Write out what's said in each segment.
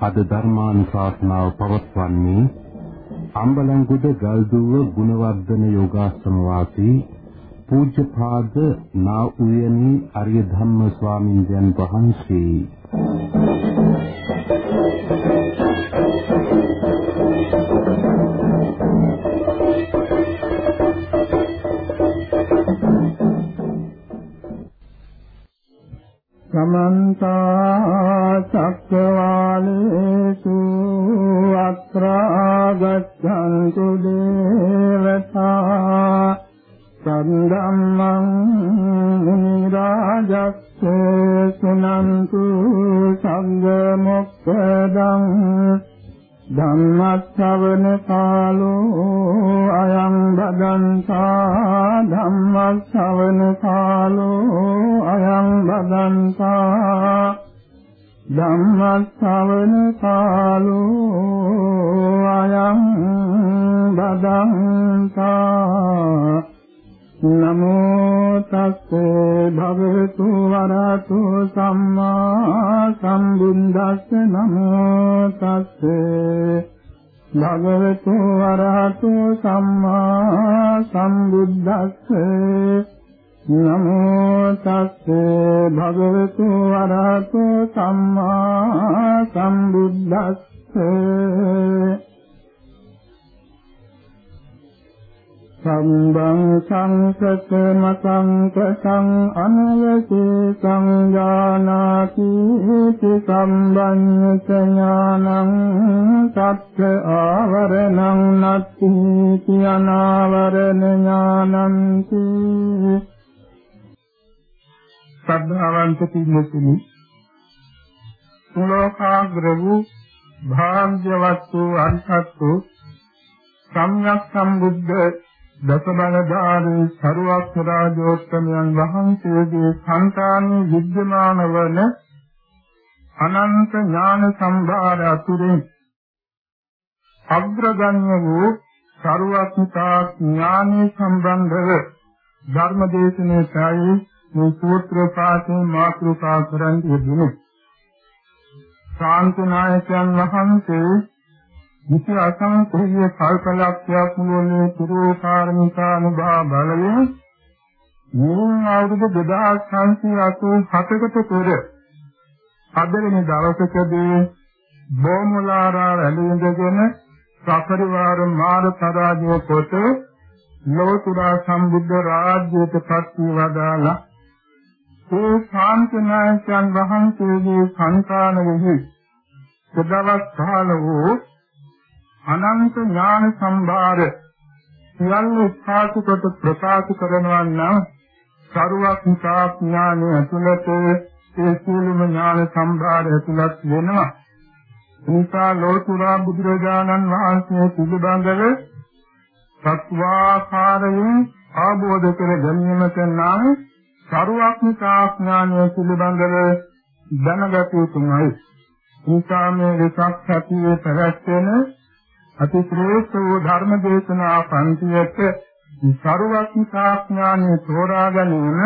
අද ධර්මානුශාසනාව පවත්වන්නේ අම්බලන්ගොඩ ගල්දුව ගුණවර්ධන යෝගාශ්‍රම වාසී පූජ්‍යපාද නා උයනී අරිය ධම්ම ස්වාමින්දයන් වහන්සේ. මතං කසං අනවසේ සංජානාති ඉති සම්බඤ්ඤ ඥානං සත්‍ය ආවරණං නත්ති කියනාවරණ ඥානන්ති. සද්ධාවන්ත පින්නතුනි සුලෝකාග්‍ර වූ භාග්‍යවත් වූ අරිහත් වූ සම්්‍යක් සම්බුද්ධ දසබලධාරී සරුවක්ඛරාජෝත්තමයන් වහන්සේගේ సంతානයේ විද්‍යමාන වන අනන්ත ඥාන සම්භාර අතුරෙන් අග්‍රගණ්‍ය වූ සරුවක්ඛතා ඥානෙ සම්බන්ධව ධර්මදේශනයයි මේ සූත්‍ර පාඨේ මාතෘකා කරන් යෙදුණු ශාන්තනායකයන් වහන්සේ විසි අසංකේය කල්පලක්ෂයක් මුළුල්ලේ පුරෝකාරමිකානුභාව බලයෙන් මේ අවුරුදු 2587කට පෙර අදවෙනි දවසකදී බෝමුලාරා වැළඳගෙන සපරිවාර මාර පරාජය කොට ලෝතුරා සම්බුද්ධ රාජ්‍යයට පත් වී වදාලා ඒ ශාන්තනායකයන් වහන්සේගේ සංකානයෙහි සදවස් කාල වූ අනන්ත ඥාන සම්භාර සියල්ල උත්සාහ කොට ප්‍රකාශ කරනවා නම් සරුවක් ඥානය ඇතුළත ඒ සියලුම ඥාන සම්භාර ඇතුළත් වෙනවා නිසා ලෝතුරා බුදුරජාණන් වහන්සේ පිළිබඳව සත්වාකාරයෙන් ආબોධ කර ගැනීමට නම් සරුවක් ඥානය පිළිබඳව දැනගත යුතුමයි. නිසා මේ විසක් සතියේ පැවැත්වෙන අති ශ්‍රේෂ්ඨ වූ ධර්ම දේශනා පන්තියට සරුවක්නිකා ඥානෙ තෝරා ගැනීම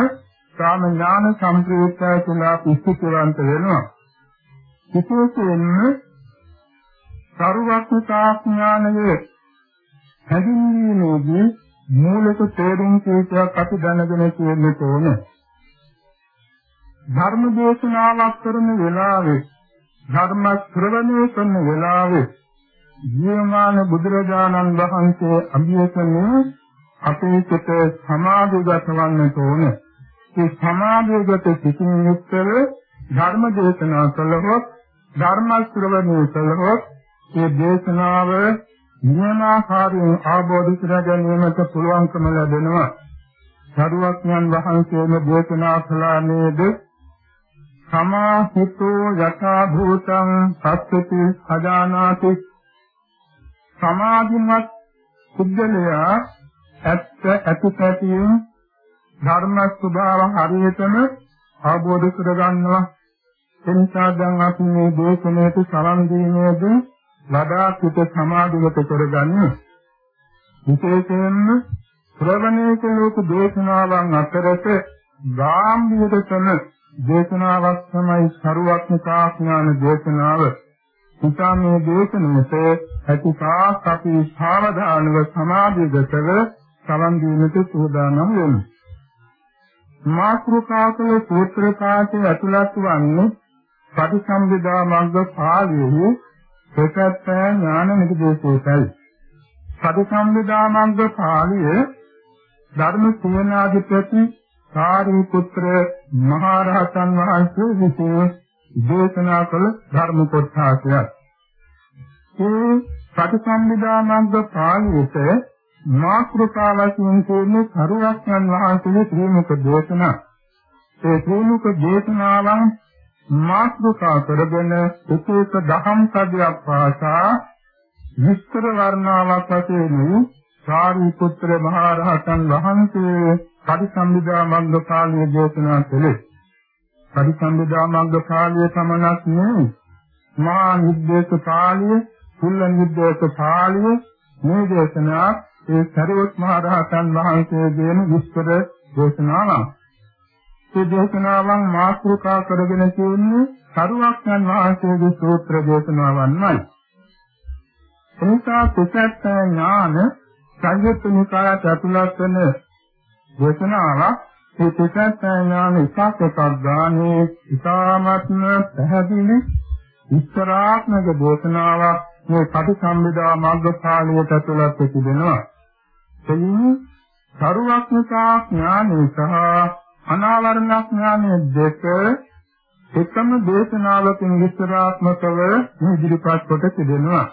සාම ඥාන සම්ප්‍රයුක්තය කියලා පිස්තිකවන්ත වෙනවා. විශේෂයෙන්ම සරුවක්නිකා ඥානයේ හැදින්වීමේදී මූලික තේරුම් කීපයක් අපි දැනගෙන තියෙන්න ඕනේ. ධර්ම දේශනාවක් කරන වෙලාවේ ධර්ම ශ්‍රවණය කරන වෙලාවේ ජීවමාන බුදුරජාණන් වහන්සේ අභියසනේ අපේ සිත සමාධිගත වන්නට ඕන. ඒ සමාධිගත සිතින් යුක්තව ධර්ම දේශනා කළහොත් ධර්ම ශ්‍රවණය කළහොත් ඒ දේශනාව නියමාකාරයෙන් ආબોධ කර ගැනීමට පුළුවන්කම ලැබෙනවා. සරුවක්ඥන් වහන්සේම දේශනා කළා නේද? සමාහිතෝ යථා භූතං සත්‍යති සදානාති සමාධිමත් පුද්ගලයා ඇත්ත ඇතිපැතියෙන් ධර්ම ස්වභාව හරියටම අවබෝධ කරගන්නවා එනිසා දැන් අපි මේ දේශනාවට සමන් දීමේදී වඩා පිට සමාධිගත කරගන්න විශේෂයෙන්ම ශ්‍රවණය කළ යුතු දේශනාවන් අතරට ගාම්භීර කරන දේශනාවක් තමයි සරුවක්නිකා ඥාන දේශනාව. නිසා මේ දේශනෙට ඇතිකාක් අපි සාවධානව සමාධිගතව සමන් දීමට සූදානම් වෙමු. මාත්‍රකාකල සූත්‍ර පාඨයේ ඇතුළත් වන්නේ පටිසම්භිදා මග්ග පාළියේ ප්‍රකට්ඨ ඥාන නිදේශයයි. පටිසම්භිදා මග්ග පාළිය ධර්ම සේනාධිපති සාරිපුත්‍ර මහරහතන් වහන්සේ විසින් දේශනා කළ ධර්ම කොටසක්. ඒ ප්‍රතිසම්විදා මග්ග පාළියට මාත්‍රකාවකින් කියන්නේ සරුවක්යන් වහන්සේගේ ත්‍රිමුඛ දේශනා. ඒ ත්‍රිමුඛ දේශනාවන් මාත්‍රකා කරගෙන එක එක දහම් පදයක් පාසා විස්තර වර්ණාවක් වශයෙන් සාරිපුත්‍ර මහරහතන් වහන්සේ පරිසම්විදා මග්ග කාලයේ දේශනා කළේ. පරිසම්විදා මග්ග කාලයේ සමනක් නෙවෙයි. මහා නිද්දේශ කාලයේ, කුල්ල නිද්දේශ කාලයේ මේ දේශනා ඒ සරියොත් මහ රහතන් වහන්සේගේම විස්තර දේශනාවක්. මේ දේශනාවන් මාතෘකා කරගෙන තියෙන්නේ සරුවක්යන් වහන්සේගේ සූත්‍ර දේශනාවන්මයි. එනිසා සුසත් ඥාන සංයුත්ත නිකායට ඇතුළත් වන දේශනාවක් ඒ තිසත් ඥාන එකක් එකක් ගානේ ඉතාමත්ම පැහැදිලි විස්තරාත්මක දේශනාවක් මේ පටිසම්භිදා මග්ගපාළියට ඇතුළත් තිබෙනවා. එයින් සරුවක්ඥතා ඥානය සහ අනාවරණ ඥානය දෙක එකම දේශනාවකින් විස්තරාත්මකව ඉදිරිපත් කොට තිබෙනවා.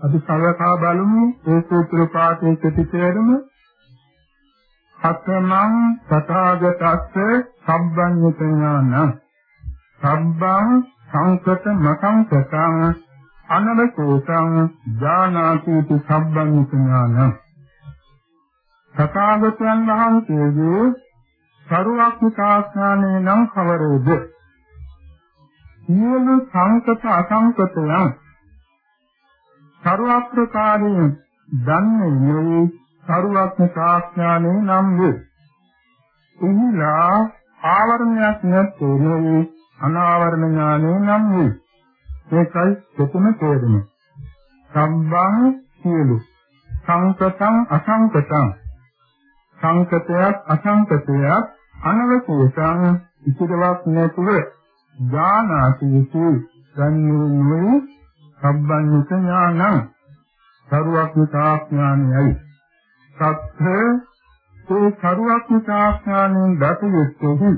අපි සලකා බලමු ඒ සූත්‍ර පාඨයේ ප්‍රතිචාරම සතමං තථාගතස්ස සම්බන්්‍යත ඥාන සම්බං සංකත මසංකතං අනවකෝසං ඥානාති සම්බන්්‍යත ඥාන තථාගතයන් වහන්සේගේ සරුවක්නිකාඥානේ නම් කවරේද? සියලු සංකත අසංකතයන් සරුවක්‍රකාරයෙන් දන්නේ නෙවෙයි සරුවක්න ශාස්ත්‍රානේ නම් වේ. එහිලා ආවරණයක් නැත්තේ නෙවෙයි අනාවරණ ඥානේ නම් වේ. ඒකයි දෙතුන තේරුම. සම්බං සියලු සංකතං අසංකතං සංකතයක් අසංකතයක් අනවකෝසං ඉතිරවක් නැතුව ඥානාති යුතු ගන්නේ සම්බන්විත ඥානං සරුවක් විතාඥානයයි සත්‍ය ඒ සරුවක්ඥාඥානෙන් දත යුත්තේ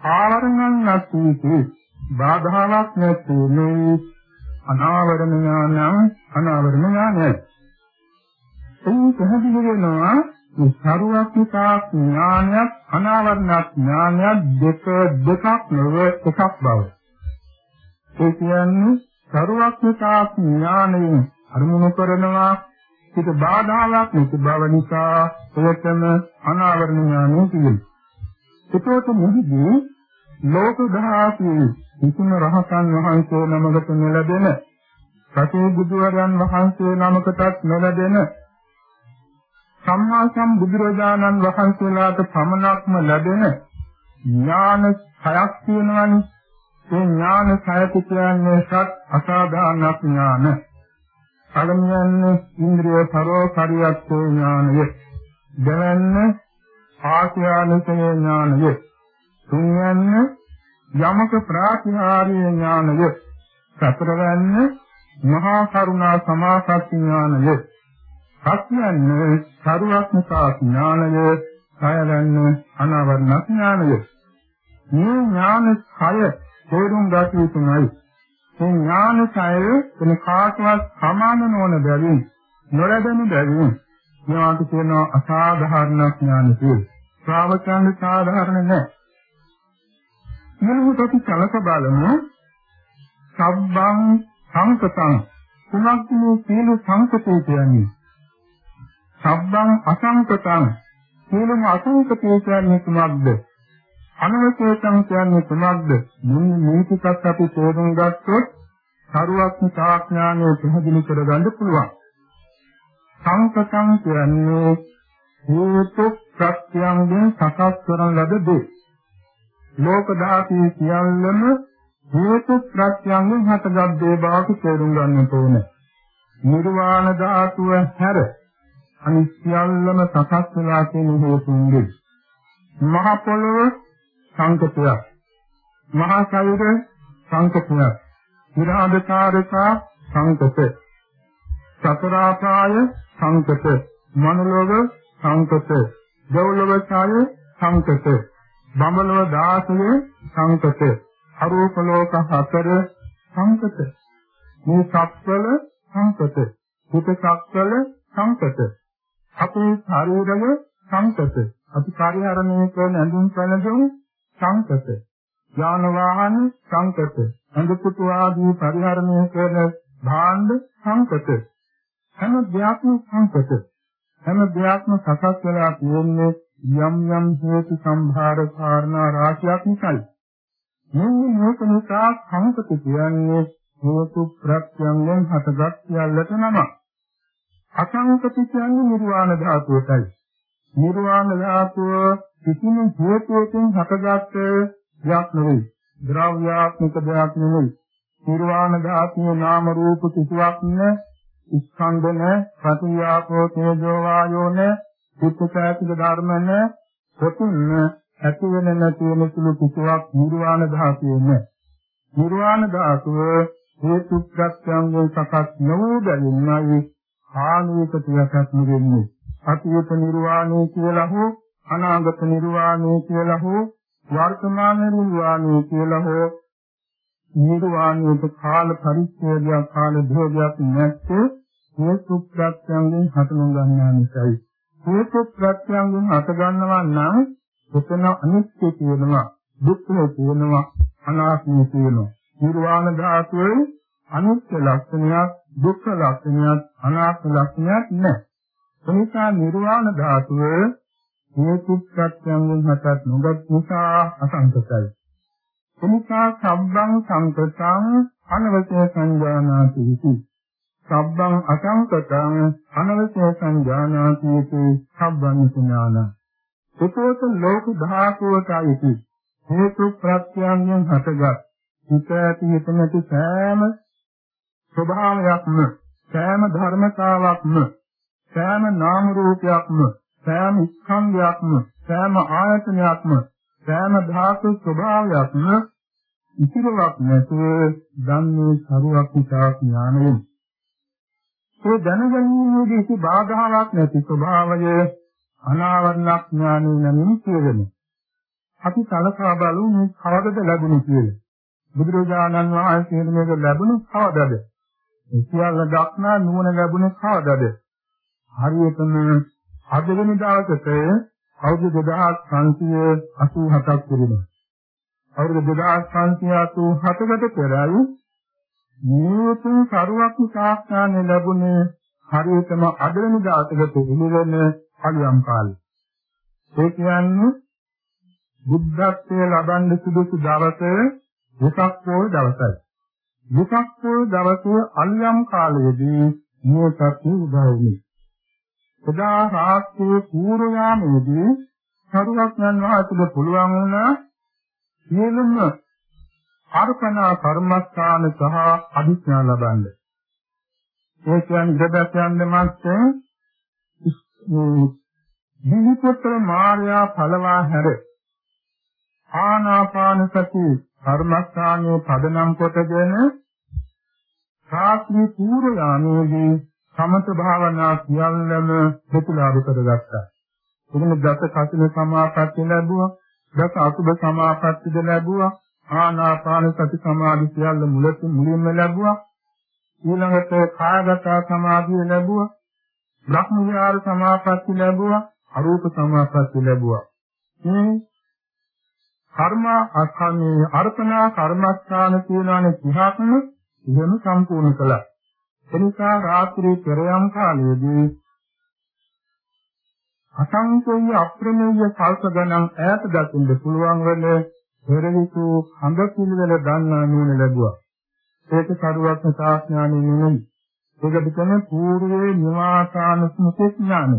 ආවරණං නැතිති බාධාවක් නැති මේ අනාවරණ ඥානං අනාවරණ ඥානයි ඒ පැහැදිලි වෙනවා මේ සරුවක්ඥා ඥානයත් අනාවරණ ඥානයත් දෙක දෙකක් නෙව එකක් බව. ඒ කියන්නේ සරුවක්ඥා ඥානයෙන් අරමුණු කරනවා ඒක බාධාවක් නැති බව නිසා එයටම අනාවරණ ඥානය කියනවා. ඒකෝට මෙහිදී ලෝක දහාසී කිසිම රහතන් වහන්සේ නමකට නොලැබෙන සතේ බුදුරජාන් වහන්සේ නමකටත් නොලැබෙන සම්මා සම්බුදුරජාණන් වහන්සේලාට පමණක්ම ලැබෙන ඥාන සයක් තියෙනවනේ ඒ ඥාන සය කියන්නේ සත් අසාධාරණ ඥාන පළමුවන්නේ ඉන්ද්‍රිය පරෝපරියත්තේ ඥානය. දෙවැන්නේ ආශ්‍යානිකේ ඥානය. තුන්වැන්නේ යමක ප්‍රාතිහාර්ය ඥානය. සතරවැන්නේ මහා කරුණා සමාපatti ඥානය. හත්වැන්නේ සරුවක්නිකා ඥානය. හයවැන්නේ අනවරණ ඥානය. මේ ඥාන හය තේරුම් ගත යුතුමයි. මේ ඥානසය වෙන කාටවත් සමාන නොවන බැවින් නොලැබෙන බැවින් මේවාට කියනවා අසාධාරණ ඥාන කියලා. ශ්‍රාවකයන් සාධාරණ නැහැ. මෙලොවට අපි කලක බලමු සබ්බං සංකතං කුමක්ද මේ සීල සංකතය කියන්නේ? සබ්බං අසංකතං සීලම අසංකතය කියන්නේ කුමක්ද? අනවශේෂම් කියන්නේ කුමක්ද? මෙන්න මේකත් අපි තේරුම් ගත්තොත් සරුවක් තාඥානය පැහැදිලි කරගන්න පුළුවන්. සංකතං කියන්නේ හේතු ප්‍රත්‍යයෙන් සකස් කරන ලද දේ. ලෝක ධාතු සියල්ලම හේතු ප්‍රත්‍යයෙන් හටගත් දේ බවට තේරුම් ගන්නට ඕනේ. නිර්වාණ ධාතුව හැර අනිත්‍යල්ලම සකස් වෙලා තියෙන හේතුන්ගේ මහ පොළොව සංකතයක් මහා ශරීර සංකතයක් විරාධකාරකා සංකත චතුරාපාය සංකත මනෝලෝක සංකත දෙව්ලොව ඡාය සංකත බඹලොව 16 සංකත අරූප ලෝක හතර සංකත මේ සත්වල සංකත හිත සත්වල සංකත අපේ ශරීරය සංකත අපි පරිහරණය කරන ඇඳුම් පැළඳුම් සංකත යාන වාහන සංකත. අඳුපුතු ආදී පරිහරණය කරන භාණ්ඩ සංකත. හැම දෙයක්ම සංකත. හැම දෙයක්ම සකස් වෙලා තියෙන්නේ යම් යම් හේතු සම්භාර කාරණා රාශියක් නිසායි. මේ මේක නිසා සංකත කියන්නේ හේතු ප්‍රත්‍යයෙන් හටගත් සියල්ලට නම අසංකත කියන්නේ නිර්වාණ ධාතුවටයි. නිර්වාණ ධාතුව කිසිම හේතුවකින් හටගත් දෙයක් නෙවෙයි. ද්‍රව්‍යාත්මක දෙයක් නෙවෙයි. නිර්වාණ ධාතුවේ නාම රූප කිසිවක් නෙ ස්කන්ධ නෙ ප්‍රතිආපෝ තේජෝ වායෝ නෙ චිත්තචෛතසික ධර්ම නෙ ප්‍රතුන්න ඇති වෙන නැති වෙන සුළු කිසිවක් නිර්වාණ ධාතුවේ නෙ. නිර්වාණ ධාතුව හේතු ප්‍රත්‍යයෙන් සකස් නොවූ බැවින්මයි ආනීක තියසක් නෙවෙන්නේ. අතීත නිර්වාණය කියලා හෝ අනාගත නිර්වාණය කියලා හෝ වර්තමාන නිර්වාණය කියලා හෝ නිර්වාණයට කාල පරිච්ඡේදයක් කාල භේදයක් නැත්තේ හේතු ප්‍රත්‍යයෙන් හටන ගන්නා නිසායි. හේතු ප්‍රත්‍යයෙන් හට ගන්නවා නම් එතන අනිත්‍ය කියනවා, දුක්ඛ කියනවා, අනාත්මය කියනවා. නිර්වාණ ධාතුවේ අනිත්‍ය ලක්ෂණයක්, දුක්ඛ ලක්ෂණයක්, අනාත්ම ලක්ෂණයක් නැහැ. එනිසා නිර්වාණ ධාතුවේ හේතු ප්‍රත්‍යයෙන් හටත් නොගත් නිසා අසංකතයි. එනිසා සබ්බං සංකතං අනවශ්‍ය සංජානාති ඉති. සබ්බං අසංකතං අනවශ්‍ය සංජානාති ඉති සබ්බං ඥාන. ඒකෝත ලෝක ධාතුවටයි හේතු ප්‍රත්‍යයෙන් හටගත් හිත ඇති හිත නැති සෑම ස්වභාවයක්ම සෑම ධර්මතාවක්ම සෑම නාම රූපයක්ම සෑම ස්කන්ධයක්ම සෑම ආයතනයක්ම සෑම ධාතු ස්වභාවයක්ම ඉතිරවක් නැතුව ධම්මේ සරුවක්ඛිතා ඥානයෙන් ඒ දැනගැනීමේදී කිසි බාධාවක් නැති ස්වභාවය අනාවරණ ඥානෙ නමින් කියවෙනවා. අපි සලකා බලමු මේ කවදද ලැබුණේ කියලා. බුදුරජාණන් වහන්සේට මේක ලැබුණේ කවදද? ඒ සියල්ල දක්නා නුවණ ලැබුණේ කවදද? හරියටම අද වෙන දවසට අවුරුදු 2587ක් තිබෙනවා. අවුරුදු 2587කට පෙරයි නියුතුන් සරුවක් සාක්ෂාන ලැබුණේ හරියටම අද වෙන දවසකට ඉනිවෙන කලියම් කාලේ. ඒ කියන්නේ බුද්ධත්වයේ ලබන්න සුදුසු දවසේ විසක් පොල් දවසයි. විසක් පොල් දවසේ අල්යම් කාලයේදී මේ සත්‍ය උදා වුණේ. එදා රාත්‍රියේ පූර්ව යාමේදී සරුවක්ඥන් වහන්සේට පුළුවන් වුණා සියලුම අර්පණා කර්මස්ථාන සහ අධිඥා ලබන්න. ඒ කියන්නේ ඉරදැසයන් දෙමස්සේ දිවිපුත්‍ර මාර්යා ඵලවා හැර ආනාපාන සති කර්මස්ථානයේ පදනම් කොටගෙන රාත්‍රී පූර්ව යාමේදී සමත භාවනා සියල්ලම ප්‍රතිලාභ කරගත්තා. එදින දස කසින සමාපatti ලැබුවා, දස අසුබ සමාපත්තිද ලැබුවා, ආනාපාන සති සමාධි සියල්ල මුලින් මුලින්ම ලැබුවා. ඊළඟට කායගත සමාධිය ලැබුවා, බ්‍රහ්ම විහාර සමාපatti ලැබුවා, අරූප සමාපatti ලැබුවා. මේ කර්ම අස්කන්නේ අර්පණා කර්මස්ථාන කියනවානේ 30ක්ම ඉගෙන සම්පූර්ණ කළා. එනිසා රාත්‍රී පෙරයම් කාලයේදී අසංකේය අප්‍රමේය කල්ප ගණන් ඈත දකින්න පුළුවන් වන පෙරවිසු හඳ පිළිවෙල දන්නා නුවණ ලැබුවා. ඒක සරුවත් සාඥානෙ නෙමෙයි. ඒක පිටන పూర్වේ නිවාසාන ස්මෘති ඥානෙ.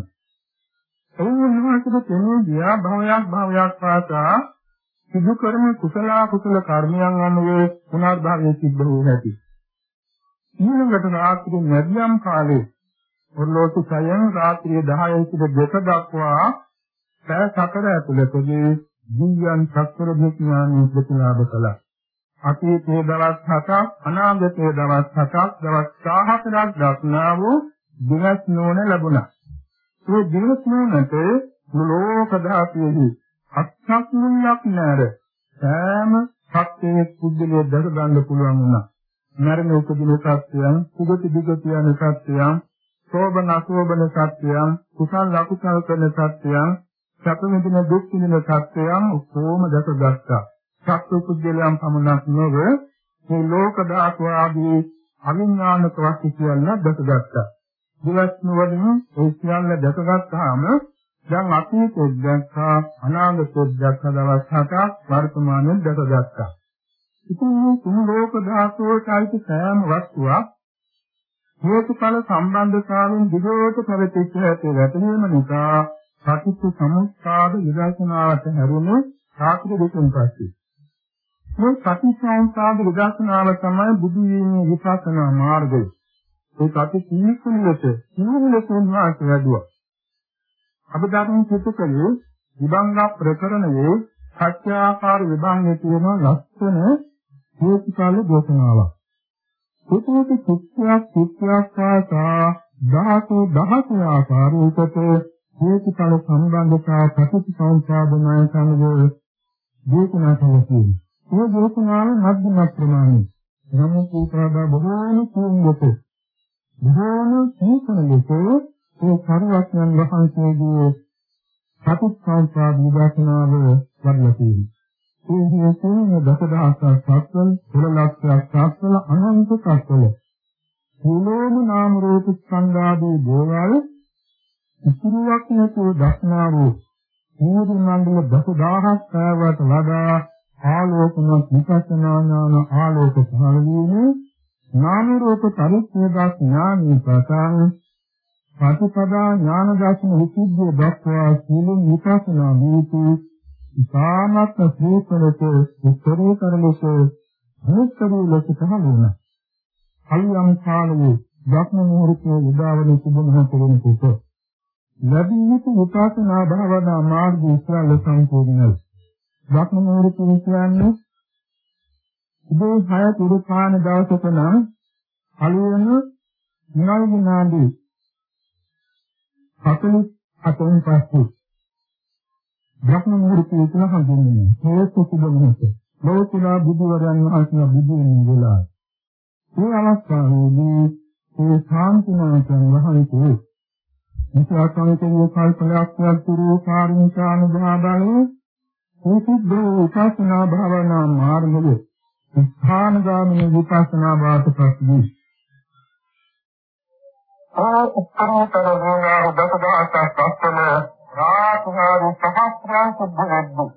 එයින් උන්වහන්සේට තෙමේ ගියා භවයක් භවයක් පාසා සිදු කරන කුසල කුසල කර්මයන් අනුව පුනර්භවයේ සිද්ධ වූ නැති. ඊළඟට රාත්‍රී මධ්‍යම් කාලේ ඔර්ලෝසු සයන් රාත්‍රී 10 සිට 2 දක්වා පැය 4 ඇතුළතදී දිව්‍යන් සතර විඥානයේ ප්‍රතිලාභ කළා. අතීතයේ දවස් 7ක් අනාගතයේ දවස් 7ක් දවස් 14ක් දක්නා වූ දිවස් නෝන ලැබුණා. මේ දිවස් නෝනට ලෝක ධාතුවේදී අත්‍යක් මුල්ලක් නැර සෑම සත්‍යයේ පුද්ගලයේ දර ගන්න පුළුවන් වුණා. මරණ උපදින සත්‍යයන්, සුගති දුගති යන සත්‍යයන්, සෝබන අසෝබන සත්‍යයන්, කුසල අකුසල කරන සත්‍යයන්, සැප විඳින දුක් විඳින සත්‍යයන් ඔක්කොම දැකගත්තා. සත්‍ය පුද්ගලයන් පමණක් නොව මේ ලෝක ධාතු ආදී අවිඥානික වස්තු කියලා දැකගත්තා. දිවස් නුවණින් ඒ සියල්ල දැකගත්තාම දැන් අතීතෙත් දැක්කා අනාගතෙත් දැක්ක දවස් හතක් වර්තමානයේ දැකගත්තා. ඉතින් මේ තුන් ලෝක ධාතුවට අයිති සෑම වස්තුවක් හේතුඵල සම්බන්ධතාවයෙන් දිගට පැවතිච්ච හැටි වැටහීම නිසා සතිච්ච සමුත්පාද විදර්ශනාවට හැරුණු සාත්‍ය දෙකෙන් පස්සේ මේ සතිසංසාද විදර්ශනාව තමයි බුදු වීමේ විපස්සනා මාර්ගය. ඒ සති කීකුලෙට කීකුලෙන් වාසය වැඩුවා. අභිධර්ම පිටකයේ විභංග ප්‍රකරණයේ සත්‍යාකාර විභංගයේ තියෙන ලක්ෂණ හේතුකාල දේශනාවක්. ඒකෝට සත්‍යයක් සත්‍යයක් පාසා ධාතු දහසය ආකාරයකට හේතුකාල සම්බන්ධතා ප්‍රතිසංසාදනය සමග දේශනා කළේ. මේ දේශනාව මධ්‍යම ප්‍රමාණය. නමුත් ඒකවල බොහෝම කුංගක. බොහෝම සීකන ලෙස ඒ සරුවත්යන් වහන්සේගේ සතිපට්ඨාන විදර්ශනාව වඩලා තියෙනවා. ඒ හේතුවෙන් දසදහසක් සත්වල, කුලලක්ෂයක් සත්වල අනන්ත සත්වල. සීලෝම නාම රූප සංගාදී දේවල් ඉතිරියක් නැතුව දක්නා වූ සීල මණ්ඩල දසදහස් පැවකට වඩා ආලෝකමත් විපස්සනා ඥාන ආලෝක පහළ වීම නාම රූප පරිච්ඡේද ඥානී ප්‍රකාශ ප්‍රතිපදා ඥාන දර්ශන විසුද්ධිය දක්වා සීලෙන් විපස්සනා දීතු ඉතාමත් ශ්‍රේෂ්ඨලක උත්තරීතර ලෙස මුස්තරී ලෙස පහළ වුණා. කල්යම් කාලයේ ධර්ම මුහුර්තයේ උදාවන සුබමහත වෙනකොට ලැබී යුතු විපස්සනා භාවනා මාර්ග ඉස්සරල සම්පූර්ණයි. ධර්ම මුහුර්තය කියන්නේ උදේ 6 පුරුපාන දවසක නම් අලුයන නිල් විනාඩි 48න් පස්සේ බ්‍රහ්ම මුහුර්තය කියලා හඳුන්වනවා. හේත සුබ මොහොත. ලෝතුරා බුදුවරයන් වහන්සේ බුදු වෙන වෙලාව. මේ අවස්ථාවේදී ඒ ශාන්තිනායකයන් වහන්සේ විශ්වාසාන්තයේ කල්පනාක්ෂයක් තුරු කාර්මිකානුභාවය සුසුද්ධ උපාසනා භාවනා මාර්ගයේ ස්ථානගාමී විපස්සනා වාසපත්දී ආ උත්තරීතර වූ දසදහසක් පස්සම රාතුහාරු සහස්‍රයන් සිද්ධ වෙද්දී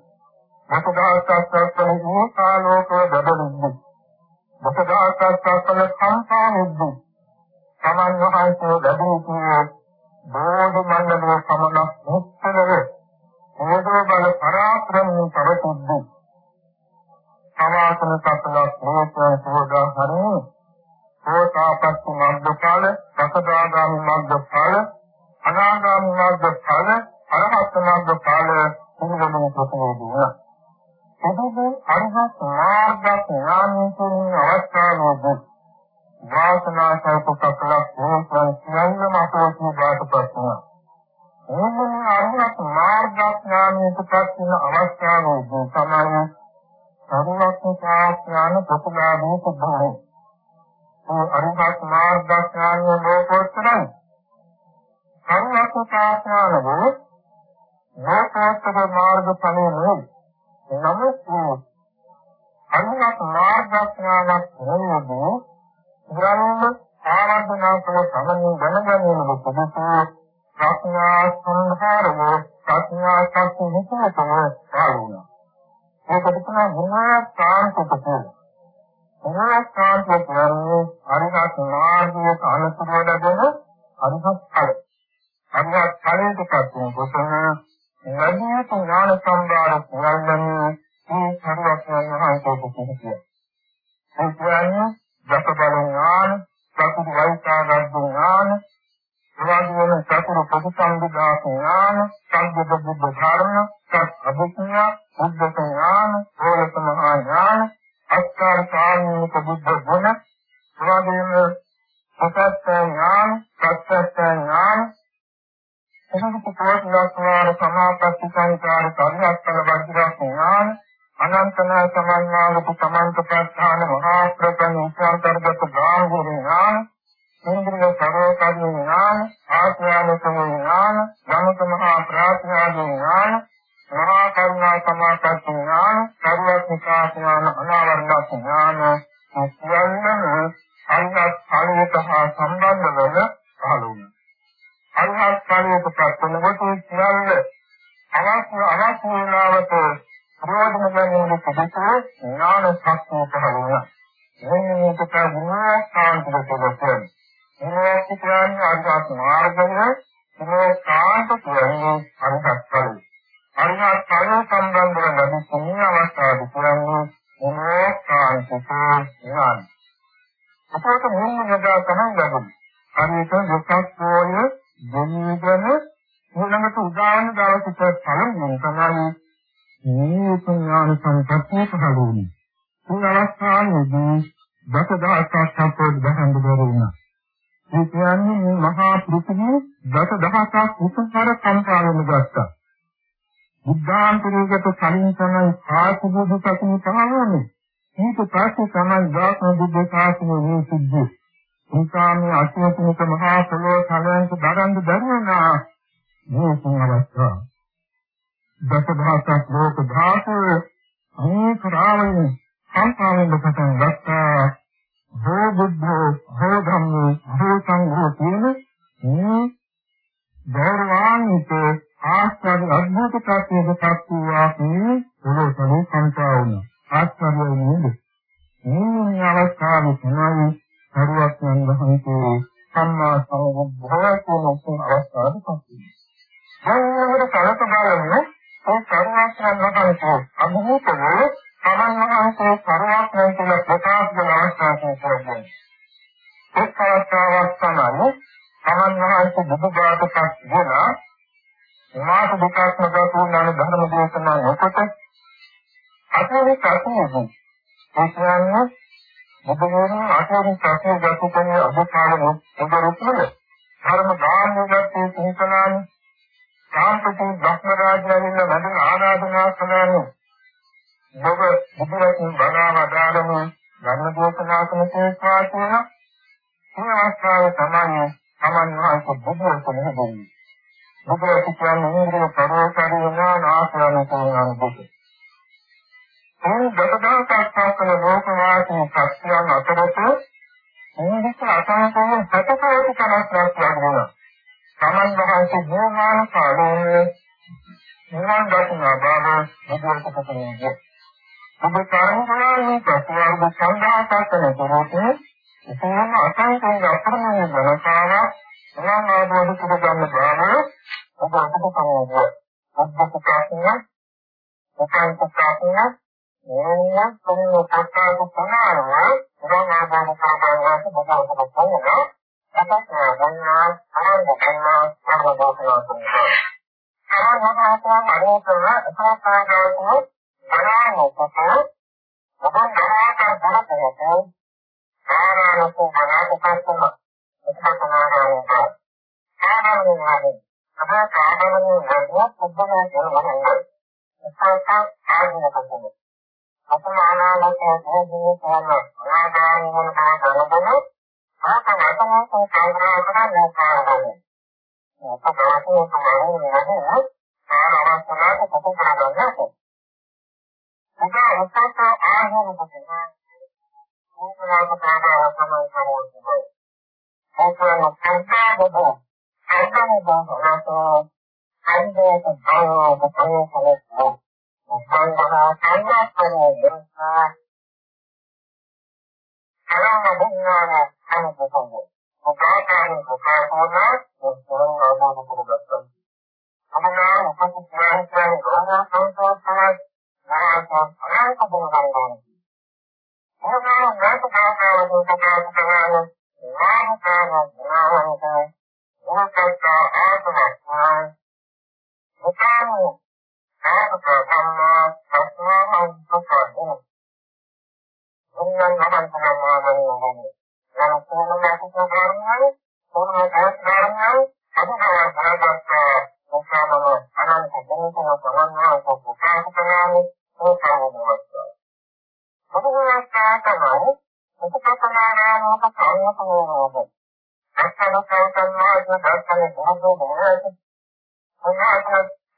දසදහසක් පස්සම ඒකාලෝක බබලුද්දී. දසදහසක් පස්සම සංසාරෙද්දී සමන් වහන්සේ ලැබූ කියේ බෝධි මණ්ඩලයේ සමනක් මුත්තලව හේතු බල පරාක්‍රමයෙන් පවතිද්දී සමාසන සත්ලක් හේතුන් සෝදා හරේ. සෝතාපට්ටි මග්ගඵල, සකදාගාමි මග්ගඵල, අනාගාමි මග්ගඵල, අරහත් මග්ගඵල පිළිගන්න ප්‍රතිවේදී. එබඳු අරහත් මාර්ග ඥානයෙන් අවස්ථාවේදී වාසනා සල්පකලක් හේතුන් සියල්ලම අසෝසී බාටපත් වෙනවා. එන්නේ අරහත් මාර්ග ඥානයට පත් වෙන අවස්ථාවේදී තමයි සරුවක්ඥ ඥාන ප්‍රතිලාභය සිද්ධ වෙන්නේ. අරුහත් මාර්ගඥානය ලෝකෝත්තරයි. සංවත්තාඥානව ලෝකෝත්තර මාර්ග ඵලයේ නමුත් අරුහත් මාර්ගඥානක් නෙවෙයි ග්‍රහණ ආවර්තනා කළ සමනින් දැනගැනීම පුදුසා ප්‍රඥා සංහාරව ප්‍රඥා සත්‍ය විචාරතම පාරුණා. ඒකට තමයි විනා සාන්තික කියන්නේ. සමාස්කාරක කරන්නේ අරිහත් මාර්ගයේ කාලසුර ලැබෙන අරිහත් ඵල. අනිත් ඵලයටපත් වූ කොටන ලැබුණු ඥාන සම්භාර පුරන්නේ මේ සර්වඥයන් වහන්සේ කුසිතිය. ඒ කියන්නේ දස බල ඥාන, සතු වෛතාගත් ඥාන, එවාගේම සතර ප්‍රතිසංගදා ඥාන, සංගත බුද්ධ ධර්ම, සත් අභිඥා, බුද්ධ ඥාන, ඕලත මහා ඥාන, අස්කාර කාර්මික බුද්ධ ගුණ, එවාගේම සත්‍ය ඥාන, සත්‍ය ඥාන එතකොට කෝෂලස්වාර සමාපatti සංකාර පරිහත්තල වර්ගයක් ඥාන අනන්තන සමන්නාගත සමන්ත ප්‍රස්ථාන මහා ප්‍රකණ උපාන්තරගත ගාම්භීර ඥාන ඉන්ද්‍රිය සරෝකාදී ඥාන ආඥානසම ඥාන ධම්මක මහා ප්‍රාඥාදී ඥාන මහා කරුණා සමාපatti ඥාන සර්වඥතා ඥාන අනාවරණ ඥාන සියල්ලම අනිත් අනිත් හා සම්බන්ධ වන පහළ වුණා. අරහත් ඵලයට පත්වන කොට සියල්ල අවශ්‍ය අවශ්‍ය වේලාවට ප්‍රයෝජන ගන්න පුදුසෝ ඥාන ශක්තිය පහළ වෙනවා. මේ මේක ගුණ සාන්තික පොදසෙන්. මේ කියන්නේ අරහත් මාර්ගය මේ සාන්ත කියන්නේ අරහත් ඵලය. අරහත් ඵලය සම්බන්ධව ලැබෙන අවස්ථාව කියන්නේ මේ සාන්තික ඥාන. අපට මුලින්ම යදා තමයි ලැබෙන්නේ. අනික දුක්ඛෝය දෙන්නගෙන ඊළඟට උදාන දවසට පළමුවෙන් තමයි මේ ඥාන සංකප්පය පහළ වුනේ. මේ අවස්ථාවේදී දසදහසක් සම්පූර්ණ දහම් බෙරුණා. ඒ කියන්නේ මේ මහා පෘථිවිය දසදහසක් උපකාර සංකාරම ගත්තා. බුද්ධාන්තරයකට කලින් තමයි ආසුබුදු සතුන් පහළවන්නේ. ඊට පස්සේ තමයි ධාතු බුද්ධ ශාසනය මේ සිද්ධ ඒකාමී අත්‍යවශ්‍යක මහා පොළොව සලයන්ට දරන්න බැරිවනා මේ සංවස්සා දසභාසක් ලෝක ධාතු අනේක රාමයේ සංකාමෙන් පටන් ගත්තා. හෝ බුද්ධෝ හෝ ධම්මෝ හෝ සංඝෝ කියන මේ ගෞරවාන්විත ආස්වාද අද්භූත ප්‍රත්‍යද පත්වා මේ පොළොව සලෝ සංකාවුන ආස්වාදයේ නේද? මේ අවස්ථාවේ තමයි සරුවක්යන් වහන්සේ සම්මා සම්බුද්ධ කියන උතුම් අවස්ථාවට පත් වෙනවා. අන්නවර කලක බලන්න ඒ සරුවක්යන් වහන්සේ අභූතව තමන් වහන්සේ සරුවක්යන් කියන ප්‍රකාශ කරන අවස්ථාවක් තියෙනවා. එක් අවස්ථාවක් තමයි තමන් වහන්සේ බුදුබාටපත් වෙලා මාස දුකාත්ම ගතුනාන ධර්ම දේශනා නොකොට අතේ කටයුතු ඒ කියන්නේ බුදුරජාණන් ආචාර්ය ප්‍රශ්න දක්වපන්නේ අභිකාරම උදරුත්වල ධර්ම දානගතේ සිතනානි සාන්තති බ්‍රහ්මරාජයන්ව වැඩන ආරාධනා කළානි. ඔබ බුදුරජාණන් බණවදාරම ධර්ම දේශනා කරන තේස්වා කියන මේ අවස්ථාව තමයි සමන් වහන්සේ බුදුරජාණන් මෙහෙබුනේ බුදුරජාණන් කියන්නේ ඉන්ද්‍රිය පරෝකාරී ඥාන ආශ්‍රයන කරන බුදුරජාණන් මේ දසදහසක් ලෝකවාසී සත්‍යයන් අතරත මේක අසංකෝණ සතකෝටි කමස්යක් ලැබුණා. සමන් වහන්සේ ජීවමාන කාලයේ නිවන් දකිනා බව බුදුන්ට පතන්නේ. ඔබ කාරණාවේ ප්‍රතිවර්ග සංඝාසකන දරෝතේ ඉතින් අසංකෝණ අපරණය බලකාව නිවන් අවබෝධ කර ගන්න බව ඔබ අපට පනවනවා. ඔබ පුකාසිනා උපන් පුකාසිනා ඕන කොහොම පස්සාව පුනාරව උරන් ආදාන කරගන්නවාට බබලකට පොනවා අපත් ගන්නා ආරම්භ කරනවා සර්වදෝෂනා කරනවා සාමාන්‍යයෙන් අරෝකන අසාකාරකෝ බලානොකට ඔබන් ගමකට බලපෑතෝ ආරාණකෝ බලාපකස්සම එකතනාරාවක ආරාණනාවේ අපේ කාබලනේ වගේ පුබ්බනා කරනවා එකක ආධිනකකෝ අපමානාලකෝ භෝගෝ කාම අනාගාමී වන බව දැනගෙන ආකවතම සංග්‍රහ කරන ලෝකාරණය. අපදාසෝ සමරෝ නහෝ ආරවස්තනාක කොට කරගන්නවා. උදා උත්තර ආහාර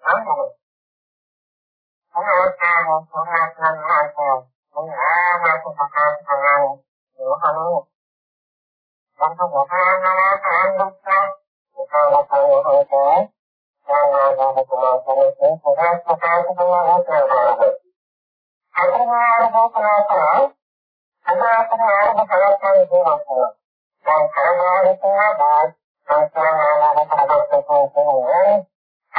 කරන්නේ අනුව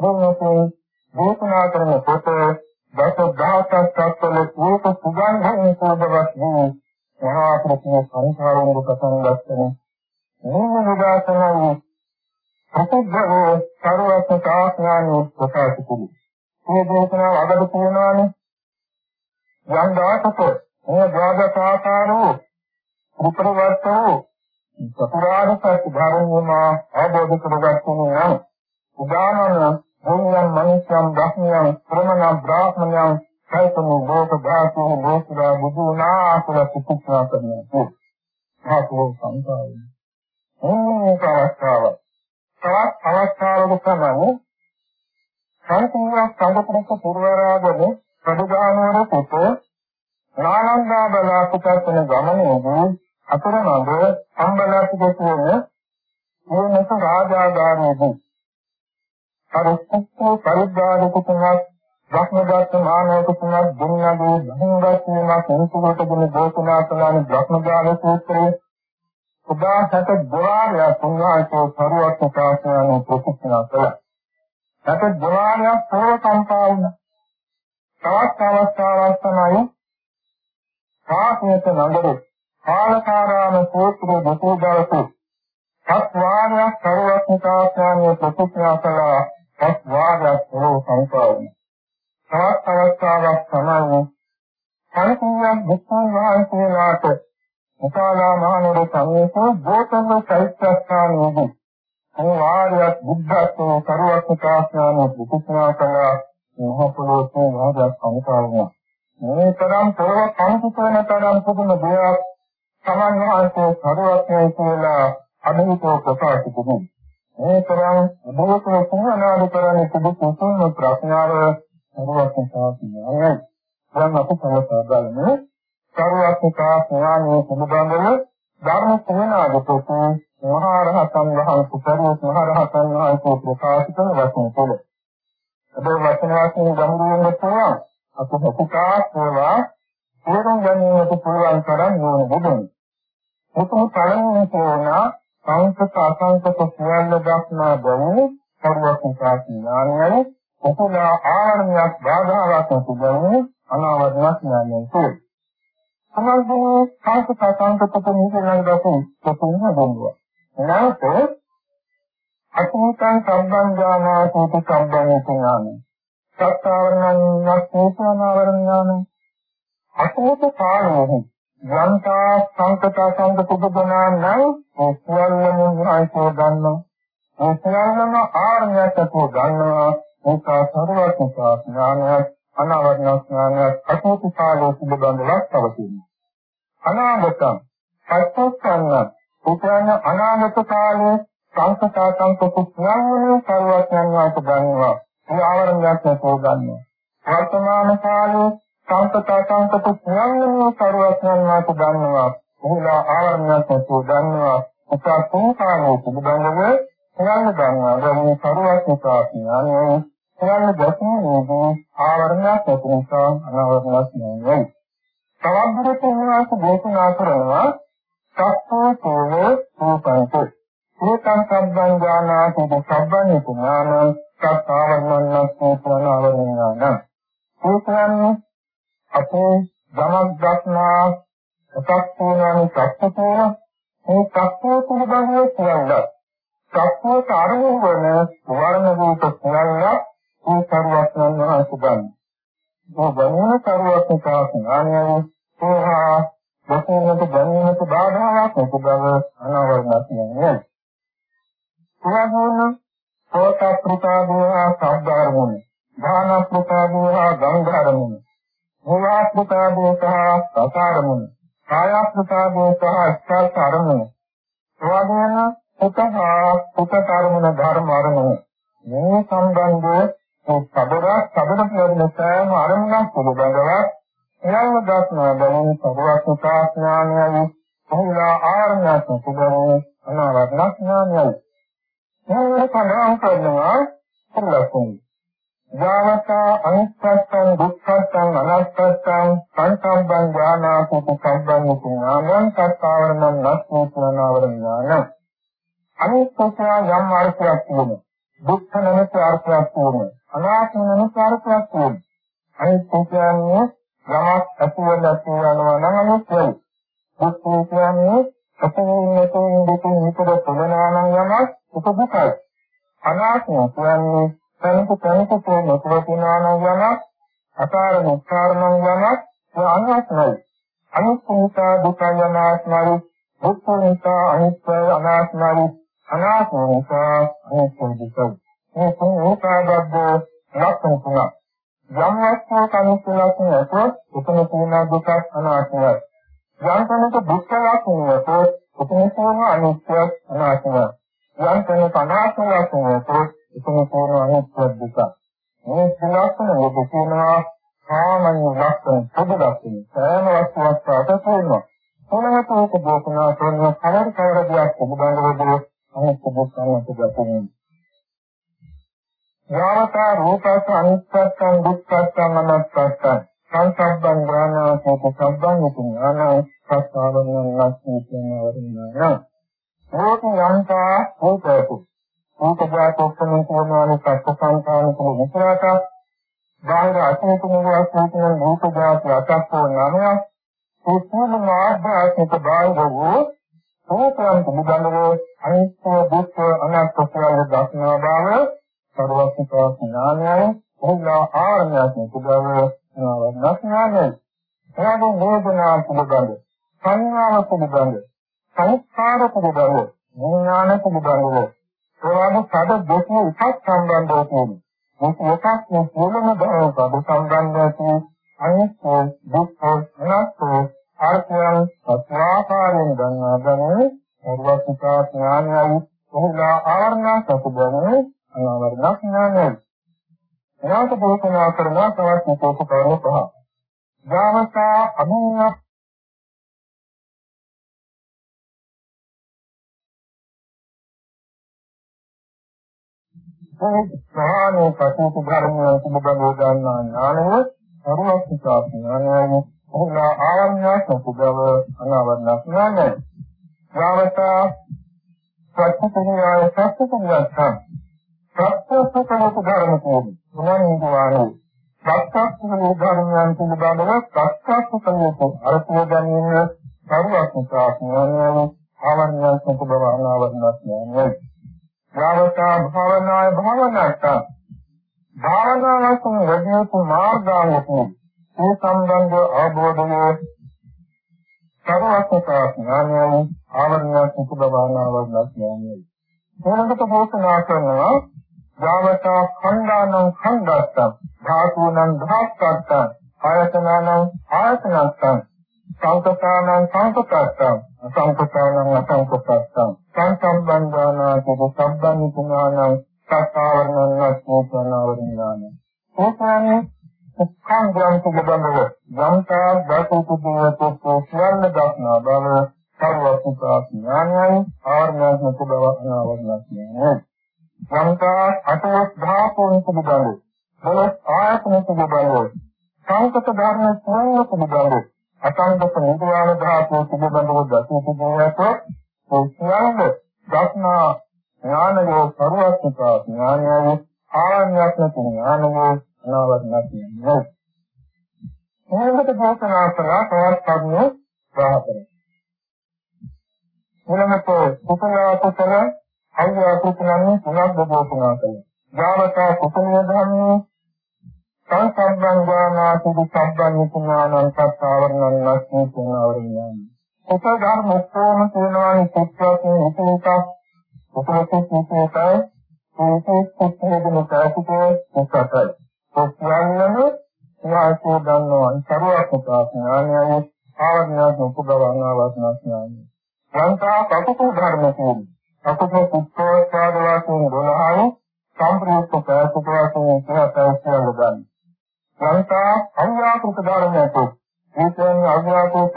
මොනසේ දේශනා කරන කොට දස දහසක් සත්වල ඒක සුගන්ධයෙන් සෝදවත් වූ මහා ප්‍රශ්න සංසාරයෙන් පටන් ගන්න මේ නිදාසනයි ප්‍රතිග්‍රහෝ සර්වත්‍ය තාඥානෝ ප්‍රකාශ කුලි මේ දේශනාව අගට කියනවානේ යම් දාසක මේ ද්වාදසාකාරෝ උපරවත්තෝ චතුරාර්ය සත්‍ය ධර්මයම අවබෝධ කරගන්න නම් උදානන භූමියන් මනුෂ්‍යයන් බ්‍රහ්මයන් ශ්‍රමණ බ්‍රාහ්මණයන් සයිතම ලෝක ධාතු ලෝකදා බුදුනා කියලා පුතුනා කරනවා. ධාතු සංකාරය. මේක අවස්ථාව. තවත් අවස්ථාවක තමයි සංකීර්ණ සංගතනක පුරවරාගෙන ප්‍රතිගානවර පුත නාලන්දා බලාපොරොත්තු වෙන ගමනේදී අතරමඟ සම්බලාපිත කියන මේ රාජාගාරයේදී පරිස්සම් පරිද්දාරක තුනක් බ්‍රහ්මදත්ත මානවක තුනක් දුන්නගේ බහින්ගත වීමක් සංසුකටගෙන දෝෂනා කළාන බ්‍රහ්මජාල සූත්‍රයේ උදාසක දොරාරය තුන්වාසේ පරිවර්ත ප්‍රකාශන ප්‍රතික්ෂේප කළා. සත දොරාරය සර්ව සම්පාවුන. තවත් අවස්ථාවක් තමයි සාසනත නගරේ කාලකාරාම සූත්‍රයේ දසෝ දවසේ සත්වාරය සර්වඥ ප්‍රකාශන ප්‍රතික්ෂේප කළා. සත්වාරය සර්ව සම්පාවුන. තවත් අවස්ථාවක් තමයි සංකීර්ණ බුද්ධ වහන්සේලාට උපාලා මහනුවර සමීප බෝතම චෛත්‍යස්ථානයේදී අනිවාර්යවත් බුද්ධත්වයේ කරුවක් ප්‍රකාශන බුදුසනා කළ මහපොළොවේ වාදයක් අනුකාරණය. මේ තරම් පොරව පන්තිපන තරම් පුදුම දෙයක් සමන් වහන්සේ කරුවක් කියලා අභිහිතව ප්‍රකාශ කළා. මේ තරම් බොහෝ සුවනාද කරන්නේ සුදුසුම ප්‍රඥාව සරුවත්තා කියනවා. දැන් අපි සමස්ත බලමු. සරුවත්තා ඥානයේ සම්බන්ධව ධර්ම සේනාද පොතේ මහා රහතන් වහන්සේ පරිවර්ත මහා රහතන් වහන්සේ ප්‍රකාශ කරන වචන තුළ. අද වචන වශයෙන් ගම්බුවෙන් තියෙනවා අපි හකුකා සේවා තේරුම් ගැනීමට පුළුවන් තරම් ඕන බුදුන්. මුතුන් පළමුව කියන සංකත අසංකත සියල්ල දක්නා බව සරුවත්තා ඥානයයි උපුලා ආරණ්‍යයක් බාධාවක් තිබෙන්නේ අනාවරණයක් ඥානයෙන් තුල. සමහරවිට කාසක සංකතක නිදනන් දසු තතුන බොම්බුව. නැවත අතීතං සම්බන්ධානාසීති සම්බන්ධිනාමි සත්තාවරණං නස්සේසනාවරණාමි අතීත කාලයේ යන්තා සංකත සංකපුබනා නම් ඒ සියල්ලම ආයතෝ ගන්නවා. ඒ සියල්ලම ආර්යත්වෝ ගන්නවා. ඒක සර්වඥතා ඥානයක් අනාවරණ ඥානයක් අතීත කාලයේ පිළිබඳව පවතිනවා. අනාගතං පස්සස්සන්න උපයන අනාගත කාලයේ සංකතා සංකපුඥානයේ සර්වඥයන් වාට ගන්නවා. ඒ ආවරණයක් නැතෝ ගන්නවා. වර්තමාන කාලයේ සංකතා සංකපුඥානයේ සර්වඥයන් වාට ගන්නවා එහිලා ආවරණයක් නැතෝ ගන්නවා උපසං කාලයේ පිළිබඳව සියල්ල ගන්නවා ගමු සර්වඥතා ඥානයේ සියල්ල දැකීමේදී ආවරණයක් නැති නිසා අනාවරණයක් නෙවෙයි. තවත් දුරට උන්වහන්සේ දේශනා කරනවා සත්‍යෝ තෝව රූපංකෝ ඒකං සම්බන් ඥානාති සම්බන් ඥාන සත්තාවන්නස්සෝ ප්‍රණාවරණාන ඒ කියන්නේ අපේ ධමයක් දක්නා සත්‍යෝනානි සත්‍යතෝන මේ සත්‍යෝ පිළිබඳව කියන්නේ සත්‍යෝ කාරණය වන වර්ණ රූප කියන්නේ ඒ සර්වඥයන් වහන්සේ ගන්නේ. බොහෝම කරුවක් ප්‍රකාශනානයයි සෝහා බොහෝමත දැනීමට බාධාවක් නැති බව අනාවරණයක් නෙවෙයි. සෝහෝන සෝත ප්‍රකාදෝහා සබ්දාරමුණ ධාන ප්‍රකාදෝහා ගංගාරමුණ භෝවා ප්‍රකාදෝහා සසාරමුණ කාය ප්‍රකාදෝහා ස්ථාරමුණ සෝවාදේන උතහා උතතරමුණ ධර්ම අරමුණ මේ සම්බන්ධව සබරක් සබර කියන සෑම අරමුණක් පිළිබඳව එයම දක්නා බැවින් සබරක් ඥානයයි. එහිලා ආරණ්‍යයක් පිළිබඳව අනාවරණ ඥානයයි. මේ කලම් කරනවා සම්ලක්ෂණ යාවතා අනිත්‍යං දුක්ඛං අනාත්මං සංසම්බන් ඥානාති සම්බන් ඥානං සත්තාවරණං නස්මෝචනාවරණ ඥාන. අනිත්‍යය යම් අර්ථයක් තියෙනවා දුක්ඛ නැමැති අර්ථයක් තියෙනවා අනාත්ම නැමැති අර්ථයක් තියෙනවා අනිත් කියන්නේ යමක් ඇතිවෙන නැතිවෙනවා නම් අනිත්‍යයි. දුක්ඛ කියන්නේ අපේනතෙන් දෙකෙන් විතර පොළනවා නම් යමක් උපදුකයි අනාත්ම කියන්නේ තනික තනික තෝමතුව තියනවා නම් යමක් අකාර මුක්කාර නම් යමක් ඒ අනාත්මයි අනිත්‍යතා දුක්ඛ අනාත්මයි දුක්ඛ නිසා අනිත්‍ය අනාත්මයි අනාත්ම නිසා අනිත්‍ය දුකයි. මේ තුන් ඒකාබද්ධ ලක්ෂණ තුනක්. යම් වස්තුවක අනිත්‍ය ලක්ෂණ ඇතොත් උතන තියෙන දුක අනාත්මයි. යම් තැනක දුක්ඛ ලක්ෂණ ඇතොත් උතන තියෙන අනිත්‍ය අනාත්මයි. යම් තැනක අනාත්ම ලක්ෂණ ඇතොත් උතන තියෙන අනිත්‍ය දුක. මේ ලක්ෂණ ඔබ කියනවා සාමාන්‍ය ලක්ෂණ පොදු ලක්ෂණ. සෑම වස්තුවක් අතර තියෙනවා. මොනවාට ඒක දේශනා කරන කවර කවර දෙයක් ඔබ අනිත්‍ය දුක්ඛ ගතමින් යාවතා රූපස අනිත්‍යං දුක්ඛං අනාත්තං සංසබ්බං ඥානසෝත සබ්බං උපඥාන සස්සාවනං නැස්ති කියන වරිණාන ඕක යන්තා ඕකතු ඕකජාතොක්කම කියනවානේ සත්සංකාන කුල විතරට බාහිර අසේතුන වාසයෙන් රූපජාත අතක්කෝ නාමය සූත්‍රම මාර්ගාත්මක බාහිර වූ ඕකයන් පිළිබඳව අනිත්‍ය දුක්ඛ අනාත්ම කියලා දක්නා බව සර්වස්වතා ඥානයයි. එහිලා ආරණ්‍යයක් බව නවඥානයයි එයාගේ නෝදනා පිළිබඳ සංඥාව පිළිබඳ සංස්කාර පිළිබඳ විඥාන පිළිබඳව ඒවාගේ සද දෙක එකක් සම්බන්ධව තියෙනවා මේක එකක් මේ සියලුම බව සම්බන්ධව අනිත්‍ය දුක්ඛ අනාත්ම අර්ථයන් සත්‍යාකාරයෙන් ගන්නා ගන්නේ සර්වඥතා ඥානයයි කොහොමදා ආවරණ සතුබනේ අනාවරණ ඥානයයි. එයාට දේශනා කරන තවත් විශේෂ කරුණු පහ. ඥානතා අභිඥා සාහනේ කටයුතු ධර්මයන් පිළිබඳව ගන්නා ඥානය සර්වඥතා ඥානයයි ඔහුලා ආරණ්‍යස සුබව අනාවරණක් ඥානයි. යාවතා සත්‍යපුරියාය සත්‍යපුරියස්සම් සත්‍යසකලක ධර්ම කෝමි. මොනින්දවානෝ සත්‍යස්තුන ධර්මයන් පිළිබඳව සත්‍යස්තුකමක අරපෝ ගැනීම සරුවක්තා ඥානය ආවරණයක් සුබ ආවරණයක් නෑ භාවතා භාවනාය භාවනාට භාවනාවකින් වැඩිපු මාර්ගාංගකෝ ඒ සම්බන්ධ අවබෝධය සර්වස්වතා ඥානයයි ආවරණයක් සුබ භාවනාවක් නෑ මොනකට පෝෂණා කරනවා භාවතා khණ්ඩානං khණ්ඩස්සං ධාතුනං ධාත්තං ආයතනං ආයතනස්සං සංකතානං සංකතස්සං අසංකතානං අසංකතස්සං සංසම්බන්ධානා කුබ සම්බන්ධුනානං සත්තාවරණං අස්මෝපනාවරිණාන ඕසානේ උක්ඛංගයන් පිළිබඳව යම්තා ධාතු කුදේවතෝ සියල්ල දක්නා බව සර්වසුතා ඥානයයි ආර්ණාත්මක බව අනාවරණඥානයි යම්තා අටවස් ධාතුන් පිළිබඳව බලස් ආයතන පිළිබඳව සංකත ධර්ම සියල්ල පිළිබඳව අසංගත නිර්වාණ ධාතුව පිළිබඳව දසු පිළිවෙත සියල්ල දක්නා ඥානයෝ සර්වඥතා ඥානයෝ ආඥාත්මක ඥානයෝ අනාවරණඥානයෝ මේකට භාෂණා කරලා තවත් කරුණු ප්‍රාපරයි ඊළඟට කුසල කුසල අයියා කුසලන්නේ පුනක් බෝධනා කරනවා ජාවතා කුසලයේ ධර්මයේ සංසම්බන්ධානාති සම්බන්ධුනානං සත්තාවරණං නැස්මි පුනාවරණං කුසල ධර්ම ඔක්කොම කියනවානේ සත්‍යයෙන් උපේකක් උපේකක් උපේකයි ඒකත් සත්‍යයෙන් කාසිකෝ සත්‍යයි සත්‍යයන්ම යාසෝ දන්නවා සරුවක්තා ඥානයයි ආවඥා උපදවන්නා වාසනා ඥානයි සංකා කපුතු ධර්ම කියන්නේ කපුතු පුත්තෝත්පාද වාසයෙන් 12 සම්ප්‍රයුක්ත කාසික වාසයෙන් 16 ගන්න සංකා අව්‍යාකෘත ධර්මයක. ඒ කියන්නේ අව්‍යාකෘත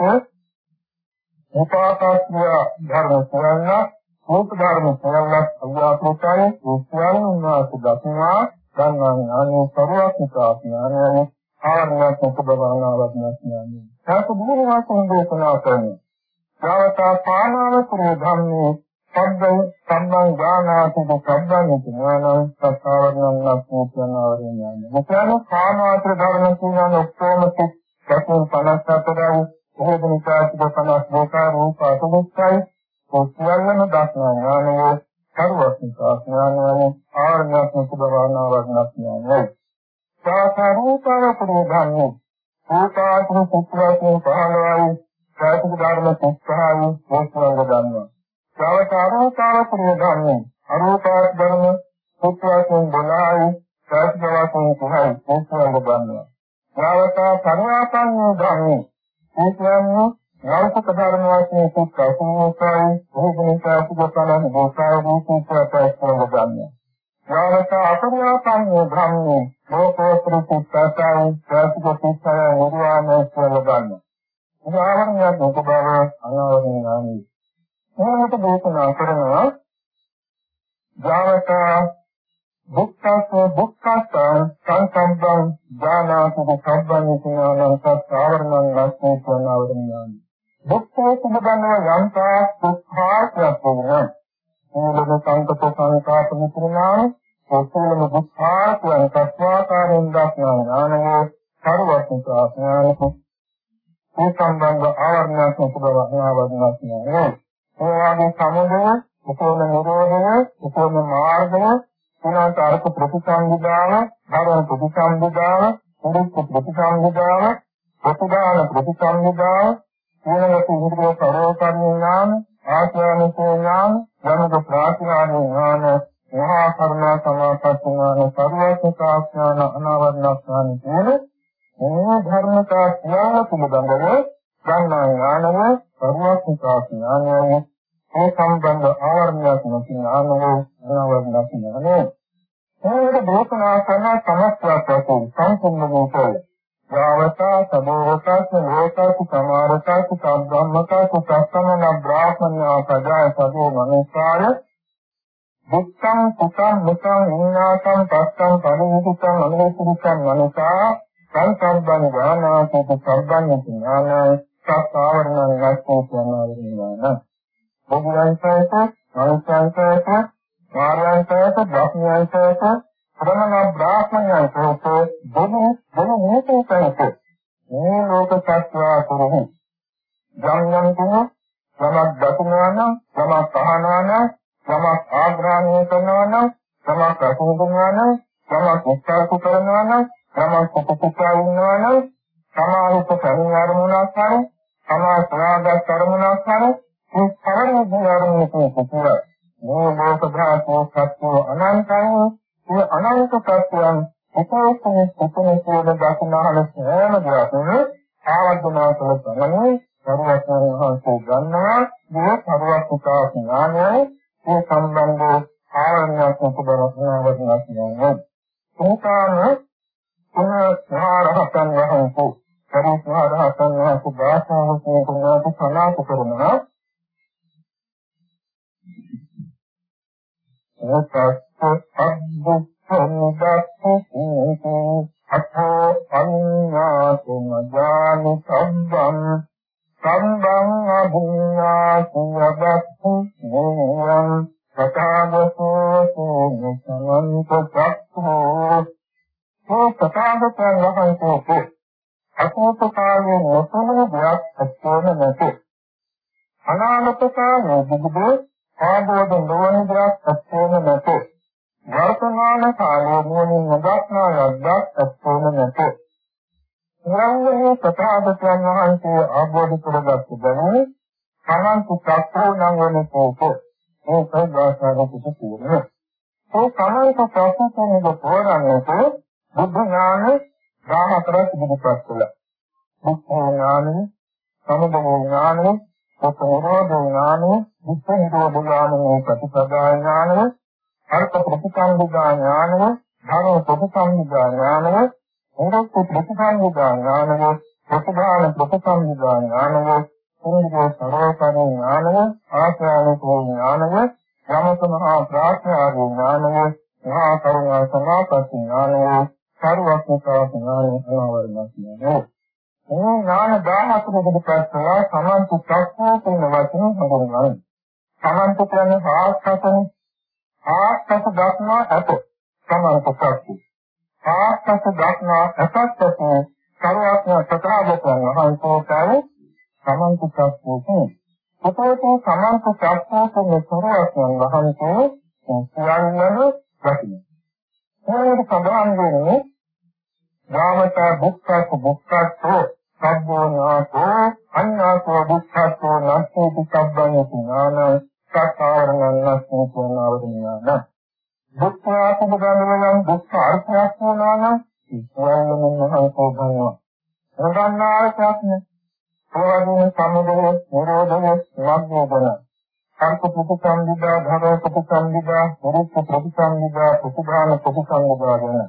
උපාකාශය ධර්ම සරණ රූප ධර්ම සරණ අව්‍යාකෘතය. උස්යන් උනාස දක්නා ගන්නා ඥානෝ සරුවක්නිකා ඥානය ආරණ්‍යක සුබවනාවක් ඥානය සාක බුදුන් වහන්සේ දේශනා කරන්නේ යාවතා පානාවතරෝ ධම්මේ සබ්බ සම්මං ගානාති සබ්බං ඥානං සත්තාවරණං ලක්ෂණාවරණ ඥානං මොකද කාමාත්‍ර ධර්ම කියන ඔක්කොම සත්‍යයෙන් 54යි කොහොමද නිකාසික 52 රූප අසුමුක්ඛයි ඔස්වැල්ලම දක්නා ඥානය සර්වඥතා ඥානය ආර්ණ්‍යස්ම සුභවනාවක් ඥානය. සාසරූපාවතරෝ ධම්මෝ. රූපාතුරු පුත්‍රයන් පහළවයි. සාතුක ධර්ම පුත්‍රයන් පෝෂණය ගන්නවා සාවකාරෝපාවතරෝ ධම්මෝ අරූපාත් ධර්ම පුත්‍රයන් බලයි සාතුක වාසන පහයි පෝෂණය ගන්නවා. සාවකා පරවාපන්නෝ ධම්මෝ ඒ කියන්නේ නාමක ධර්ම වශයෙන් සුඛ සමුසාරයි භෝගනිකා සුඛසලන භෝසාව භූතපතස්තව ගන්න. නාමක අපරියාපන්නේ ධම්මේ භෝතෝත්‍ර සුඛසාරයි සාසික සුඛය නිර්වාණය කියලා ගන්න. උදාහරණයක් ඔබ බව අනාවරණය නෑනේ. මොනකට දේශනා කරනවා ජාවතා බුක්ඛස්ස බුක්ඛස්ස සංසම්බං ඥානාසු සම්බන්ධ ඥානං සත්‍යාවරණං ලක්ෂේ ඥානවරණං බුක්ඛෝ සම්බන්ධව යන්තා දුක්ඛාත්‍යපෝන සීලම සංකප්ප සංකාප මිත්‍රනාම සෝසලම දුක්ඛාත්‍යං තස්වාකාරෙන් දක්නා ඥානෝ සර්වඥතා ඥානකෝ ඒ සම්බන්ධ ආවරණයක් සුබවහනාවදනක් ඥානෝ ඒ වගේ සමුදය උපෝම නිරෝධය උපෝම මාර්ගය ඊළඟට අර්ථ ප්‍රතිසංවිධාන, ධර්ම ප්‍රතිසංවිධාන, උරුප්ප ප්‍රතිසංවිධාන, ප්‍රතිදාන ප්‍රතිසංවිධාන, ඊළඟට ඉන්ද්‍රිය සරෝපරිණාම, ආත්මනිකෝණාම, ධර්ම ප්‍රාතිහාරී ඥාන, මහා කරුණා සමාපatti ඥාන, සර්වසුඛාඥාන, අනාවරණඥාන කියන මේ ධර්මතා ඥාන පිළිබඳව ගන්නා ඥානය සර්වසුඛාඥානයයි ඒ සම්බන්ධ ආවරණයක් නැති ඥානය අනාවරණයක් ඥානය මේකට දේශනා කරන සමස්තයක් සම්පූර්ණ වූකෝ යාවතා සමෝහතාස ලෝකාස සමාරතාස සම්බ්‍රහ්මතාස සස්සමන බ්‍රාහ්මණ්‍යා සජාය සදෝ මනසාය දුක්ඛං සුඛං මුඛං විඤ්ඤාතං පස්සං පරිමුඛං අනුසුඛං මනසා. සංසම්බන් ඥානාති සම්බන් සත්‍යාවරණ වස්තු කියනවා වෙනවා. භෝගයන්සයක, මනුෂ්‍යයන්සයක, මාර්යයන්සයක, බ්‍රහ්මයන්සයක, ප්‍රමන බ්‍රාහ්මණයන්සයක බොන බොන මේකයන්සයක. මේ ලෝක සත්‍යා කරහු. යම් යම් කෙනෙක් තමක් දකිනවා නම්, තමක් අහනවා නම්, තමක් ආග්‍රහණය කරනවා නම්, තමක් අසුබුනවා නම්, තමක් උත්සාහ කරනවා නම්, තමක් කුකුකුකා වුණා නම්, තමාරුක සංඥා අරමුණක් කරනවා සමා සලාගත් අරමුණක් හරි මේ පරිණත අරමුණක කුතුර මේ ලෝකධාතු සත්‍ය අනන්තයි මේ අනන්ත සත්‍යයන් උපෝසන සුතන කියන දකිනාල සෑම දෙයක්ම ආවර්ජනා කළ පමණයි සරුවචන වහන්සේ ගන්නවා. මේ සරුවත්තා ඥානයයි මේ සම්බන්ධ ආවරණයක් උපදවනවා. වගේ ඒකාන පුනහ සාරහතන් වහන්සේ සරිසාරහතන් වහන්සේ භාෂාව කියනකොට සනාත කරනවා අත්ථෝ අඤ්ඤාතුමජානි සම්බං සම්බං අභුඤ්ඤාතු යබස්සු නෝයං සතාවසෝ සෝමසමන්තප්පෝ මේ තථාගතයන් වහන්සේ අසෝත කාලයේ නොසලන දෙයක් ඇත්තම නැත. අනාගත කාලයේ බුදු ආબોධ නොවන දෙයක් ඇත්තම නැත. වර්තමාන කාලයේ නුවණින් නොදක්නා ලද්දක් ඇත්තම නැත. නිරංගනේ තථාගතයන් වහන්සේ ආબોධ කරගත් බැවින් සමන්ත චක්‍රෝ නම් වන කෝපෝ මේ ප්‍රඥාසාරක පිටුනේ. ඒ සමන්ත ප්‍රශ්නකෙනෙක තෝරන්නට බුද්ධ ඥාන 14ක් ඉදිරිපත් කළා. බුද්ධ ඥාන, සමුදය ඥාන, සතරෝධ ඥාන, දුක්ඛ නිරෝධ ඥාන, ප්‍රතිපදා ඥාන, අර්ථ ප්‍රතිසංගුදා ඥාන, ධර්ම ප්‍රතිසංගුදා ඥාන, උරත් ප්‍රතිසංගුදා ඥාන, ප්‍රතිදාන ප්‍රතිසංගුදා ඥාන, සුන්දර සරෝපන ඥාන, ආශ්‍රාණිකෝ ඥාන, යමසමහා ප්‍රාඥා ඥාන, මහා කරුණා සමාපatti ඥාන සාරවත්නිකා ඥානය සමාවරණය කියනවා. මේ ඥාන 14කට පස්සලා සමන්තු ප්‍රඥා කියන වචනේ හඳුන්වනවා. සමන්තු කියන්නේ ආස්තතන ආස්තත දක්නා ඇත. සමන්තු ප්‍රඥා. ආස්තත දක්නා ඇතත් සර්වඥ සතරාගතයන් වහන්සේටයි සමන්තු ප්‍රඥා කියන්නේ. අපේ සමන්තු ප්‍රඥා කියන සර්වඥ වහන්සේ කියන්නේ දකින්න. ඒකට සඳහන් වෙන්නේ නාමත බුක්ඛත් බුක්ඛත්ෝ සබ්බෝ නාතෝ අඤ්ඤාතෝ බුක්ඛත්ෝ නස්සෝ බුක්ඛබ්බං ඥාන සත්‍යාවරණං නස්සෝ ඥාන බුක්ඛාත බුදුරජාණන් බුක්ඛ අර්ථයක් වුණානම් ඉස්වැන්න මහල්කෝ ගන්නවා. රගන්නා අර්ථයක් නේ. ඕවදින සමුදය නිරෝධය වග්ගෝබන. සංක ප්‍රතිසංවිදා භව ප්‍රතිසංවිදා මුරුත් ප්‍රතිසංවිදා ප්‍රතිභාන ප්‍රතිසංවිදා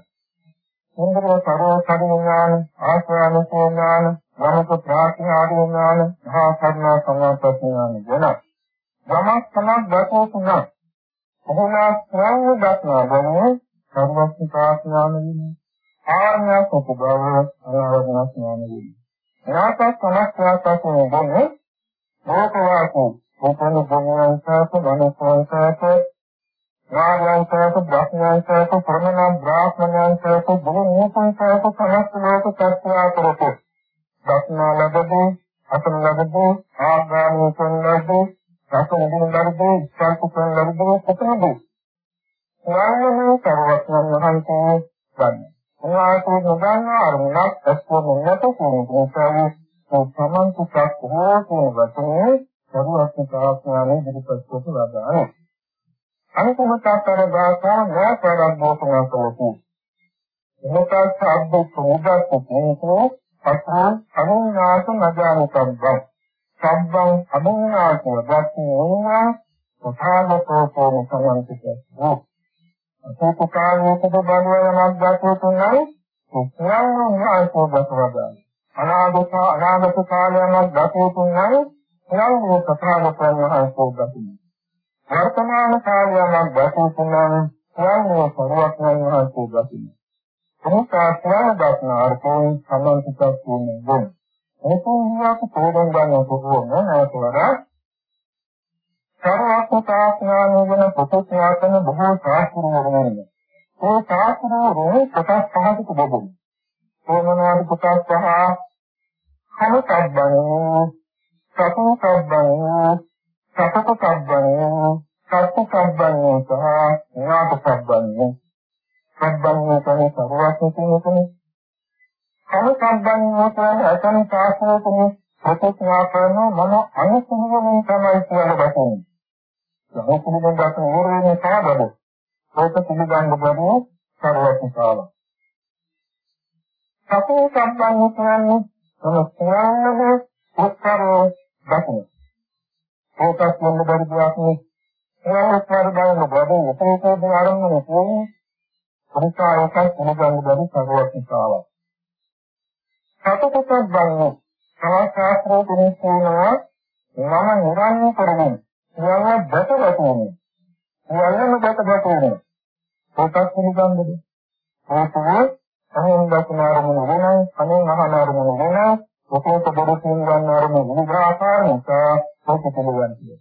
ගැන සුන්දර සරෝ කරුණාන ආශ්‍රානුසෝ ඥාන ධනක ප්‍රාඥාදී ඥාන මහා කරුණා සමාපත්තිඥාන ගැන ගමක් තමයි දකෝ තුනක් කොහොමද ස්වයං දක්නා බව සර්වස්ව ප්‍රාඥාන වෙන්නේ ආර්ය සුභව අනාවරණ ඥාන වෙන්නේ එනාට සමස්තයන් වශයෙන් ලෝකවාසී. උපන භවංසාත මනසංසාත නාගයන්සාත බ්‍රහ්මයන්සාත ප්‍රමණ බ්‍රාහ්මණයන්සාත බුදුන්සාත සමස්ත ලෝක සත්‍යා කරපො දක්නා ලැබදී අතන ලැබදී ආගාමී සම්ලබ්දී රසන දින ලැබදී සංකුපන ලැබදී කොතනද නාමයේ සර්වඥ වහන්සේ ගන්න. උන්වහන්සේ නොදන්නා අරමුණක් එක්කම නැත කියන නිසා සමන්ත සත්‍යෝ කියන වචනේ සර්වඥ ප්‍රාඥාවේ ඉදිරිපත් කොට ලබනවා. අනුකමතාතර භාෂා ඥාතරබ්බෝතන කලකු මොකක් සබ්බ සෝදත් පොතෝ අත්හා අනුනාස නජානකම්බම් සම්බං අනුනාස වදක්ඛේනා තථාගතෝ කෝම සමන්තිකෝ අසෝපකාරෝ කුබ බලවල මග්ගතෝ තුනයි උප්‍රාණ වාසෝ බසවදා අනාගත අනාගත කාලයන්ක් ගතෝ තුනයි එනම් තථාගතයන් වහන්සේ ගතියි වර්තමාන කාලයන් දැකීමෙන් ස්වයං සරුවක්යන් වහන්සේ දකින්න. මොහොතාස්නා දක්න අර්ථයෙන් සම්බන්ධයක් වුණේ. ඒකෝනියක් තෝරන් ගන්න පුළුවන් නැතවර සරුවක්තාස්නාන වෙන ප්‍රතිඥාතන බොහෝ සාස්ත්‍රවල ඒ සාස්ත්‍රවල කොටස් පහකට බෙදුණා. කොමනාද කොටස් පහ කමකබ්බන සතුකබ්බන සතත සබ්බන්නේ සත්‍ය සබ්බන්නේ සහ ඥාත සබ්බන්නේ සබ්බන්නේ කියන්නේ සරුවස්න කියන්නේ සමසම්බන්ධව කියන අසන සාසනයේ ප්‍රතික්‍රියා කරන මම අනුසුභවමින් තමයි කියලා බතන්නේ. සමසුභවෙන් ගන්න ඕරේ සාබද. ඒක පිළිගන්න බැරි සර්වඥතාව. සතේ සම්බන්ධ කියන්නේ මොන සියල්ලම උත්තරෝ දකින්න. ඒකත් මොන බැරි දෙයක් නෙවෙයි. ඒවත් වර්ධන බඩේ උපේකේ ආරම්භන කියන්නේ අනිකායක මොනගන්න බැරි සර්වඥතාව. සතපතක් බන්නේ සාස්ත්‍රෝ කෙනෙක්නවා මම නිරන්නේ කරගෙන සියල්ල දැකගතුනේ. සියල්ලම දැකගතුනේ. ඒකත් පිළිගන්නද? ඒකත් අහෙන් දකින අරමුණ වෙනයි, අනෙන් අහන අරමුණ වෙනයි, ඔකේට බඩ පිළිගන්න අරමුණ විග්‍රහාකාර නිසා ඒක පිළිගන්නේ.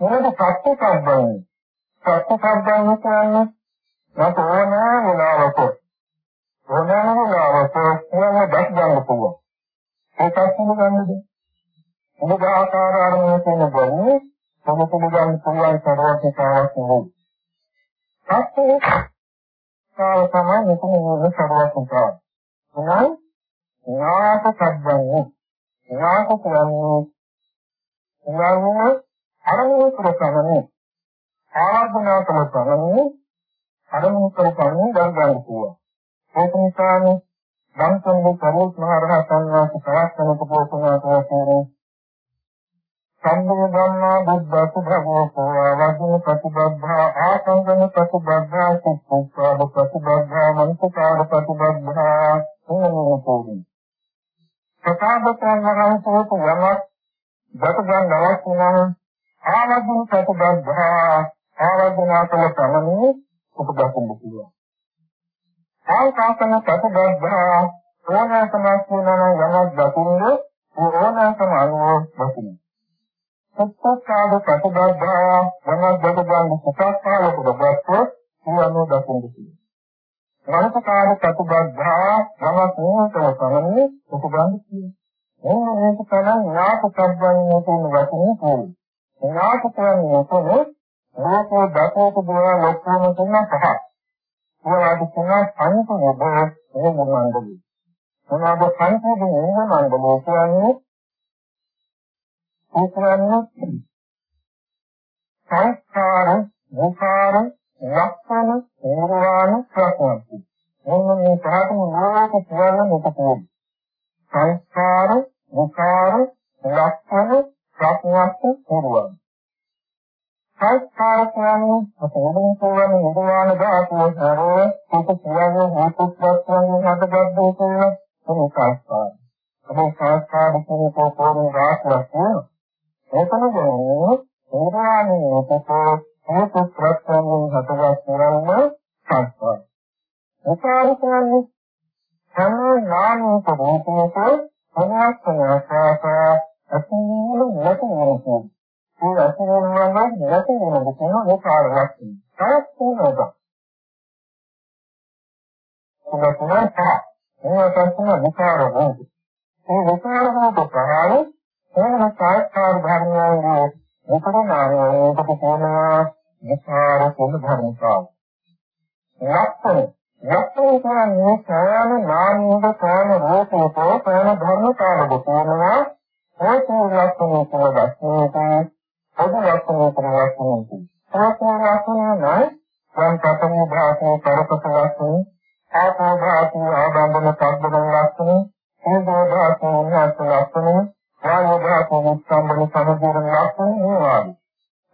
මොනද සත්‍ය කබ්බන්නේ? සත්‍ය කබ්බන්නේ කියන්නේ නැත ඕනෑ වෙලාවක. ඕනෑ වෙලාවක කියන්න දැක් ගන්න පුළුවන්. ඒකත් පිළිගන්නද? විග්‍රහාකාර අරමුණ කියන බන්නේ සම පිළිගන්න පුළුවන් සර්වඥතාවක් නෙවෙයි. සත්‍ය කාල තමයි මෙතන ඉන්නේ සරුවත්තා. එහෙනම් ඥාත සබ්බන්නේ ඥාත කියන්නේ ඥාන අරමුණු කරකමනේ ආරාධනා කරකමනේ අරමුණු කරකමනේ ගන්න පුළුවන්. ඒක නිසානේ ධම්සම්බු කරුත් මහ රහතන් වහන්සේ ප්‍රාර්ථනා කරපු පොතේ සම්බුද්ධ ධම්මා බුද්ධ සුභෝ වදින ප්‍රතිබද්ධා ආසංගම ප්‍රතිබද්ධා කුප්පුපාද ප්‍රතිබද්ධා මනසකාර ප්‍රතිබද්ධා. එනෝපෝදි සතාවතන් වහන්සේට යමක් දතගන් අවශ්‍ය නම් ආවදින ප්‍රතිබද්ධා ආවදිනා කළ තමනේ උපදකින්න පුළුවන් ආකාසන ප්‍රතිබද්ධා ඕනෑකම කියනවා යමක් දකින්න ඕනෑකම අනුව දකින්න සත්‍යකාද ප්‍රතිබද්ධා මනෝබද ගන්න සත්‍යකාල කුඩබස්ස කියනෝ දකින්නේ. මනසකාර ප්‍රතිබද්ධා මනස නෝතව සමනේ උපගන්නේ. එන්න මේක තමයි ඥාත සම්බන්ධය කියන වචනේ පොල්. ඥාත කියන්නේ කොහොමද? රූපෝ දතෝක දුර ලොක්කම තුන පහ. ඒවාට තුන සංකෝධ ඒ මොනවාද? මොනවාද සංකෝධ ඒ මොනවාද කියන්නේ? ඒ කියන්නේ සංස්කාර, විකාර, ලක්ෂණ, නිර්වාණ ප්‍රඥාති. මොන මේ පහතම නාමක කියන මෙතන. සංස්කාර, විකාර, ලක්ෂණ, ප්‍රඥාති නිර්වාණ. සංස්කාර කියන්නේ අපේම කියන නිර්වාණ ධාතුව හරෝ ඒක කියන්නේ හේතු ප්‍රත්‍යයෙන් හටගත් දේ කියන මේ සංස්කාර. අපේ සංස්කාර කියන කෝපෝරේ රාශියක් තියෙනවා. ඒකම කියන්නේ නිර්වාණය තතෝ හේතු ප්‍රත්‍යයෙන් හටගත් කරන්න සංස්කාර. විකාර කියන්නේ හැම නාමයක රූපයක අනාත්මයසක අසීල නැති වෙනවා. ඒ අසීල වල නැති වෙනවා කියන විකාර වස්තු. තාත් වෙනවා. කොහොමද තා? ඒකට තමයි විකාර වස්තු. ඒ විකාර වස්තු ප්‍රහාණය එහෙම සාස්ත්‍ර ධර්මයන්ගේ විපරණාමයකට කියනවා විචාර කුණ ධර්මතාව. ලක්ෂණ ලක්ෂණ කියන්නේ සෑම නාමයක සෑම රූපයක සෑම ධර්මතාවක කියනවා හේතු ලක්ෂණ කියන දර්ශනයට පොදු ලක්ෂණ කියන ලක්ෂණයට. සාස්ත්‍ර ලක්ෂණයි සංකතම භාෂේ කරපත ලක්ෂණ ආපෝ භාෂේ ආදම්බන සම්බුද්ධ ලක්ෂණ හේතු භාෂේ න්‍යාස ලක්ෂණ ආයෝධාතෝ සම්බුද්ධ සමගුණ ලක්ෂණ නේවාදි.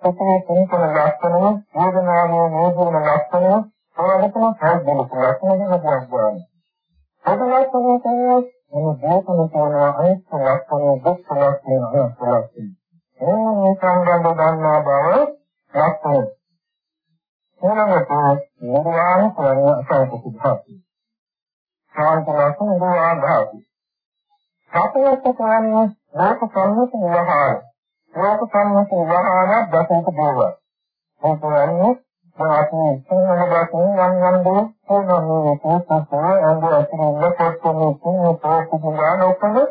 සතේ සිංකල ලක්ෂණ, වේදනාවේ නෝදුන ලක්ෂණ, සමගතම සාධන ලක්ෂණ ගැන අද ලක්ෂණ කියන්නේ මේ දෝතන කියන අනිත් ලක්ෂණ දුක් ලක්ෂණ ලක්ෂණ. මේ සංගම්බ ගන්නා බව ලක්ෂණ. ඊළඟට නිර්වාණ කරන අසංකෘතයි. සාන්ත ලක්ෂණ නිර්වාණ ධාතු. සතයත් කියන්නේ ලෝක සම්මත විවහාර. ලෝක සම්මත විවහාර දසක දේව. ඒ කියන්නේ මාතු සිංහල භාෂාවෙන් යම් යම් දේ කොනෝ පොතේ අඳ අතිරින් පොත්තුනේ සිංහ පොත්තුනා නොකද තමයි.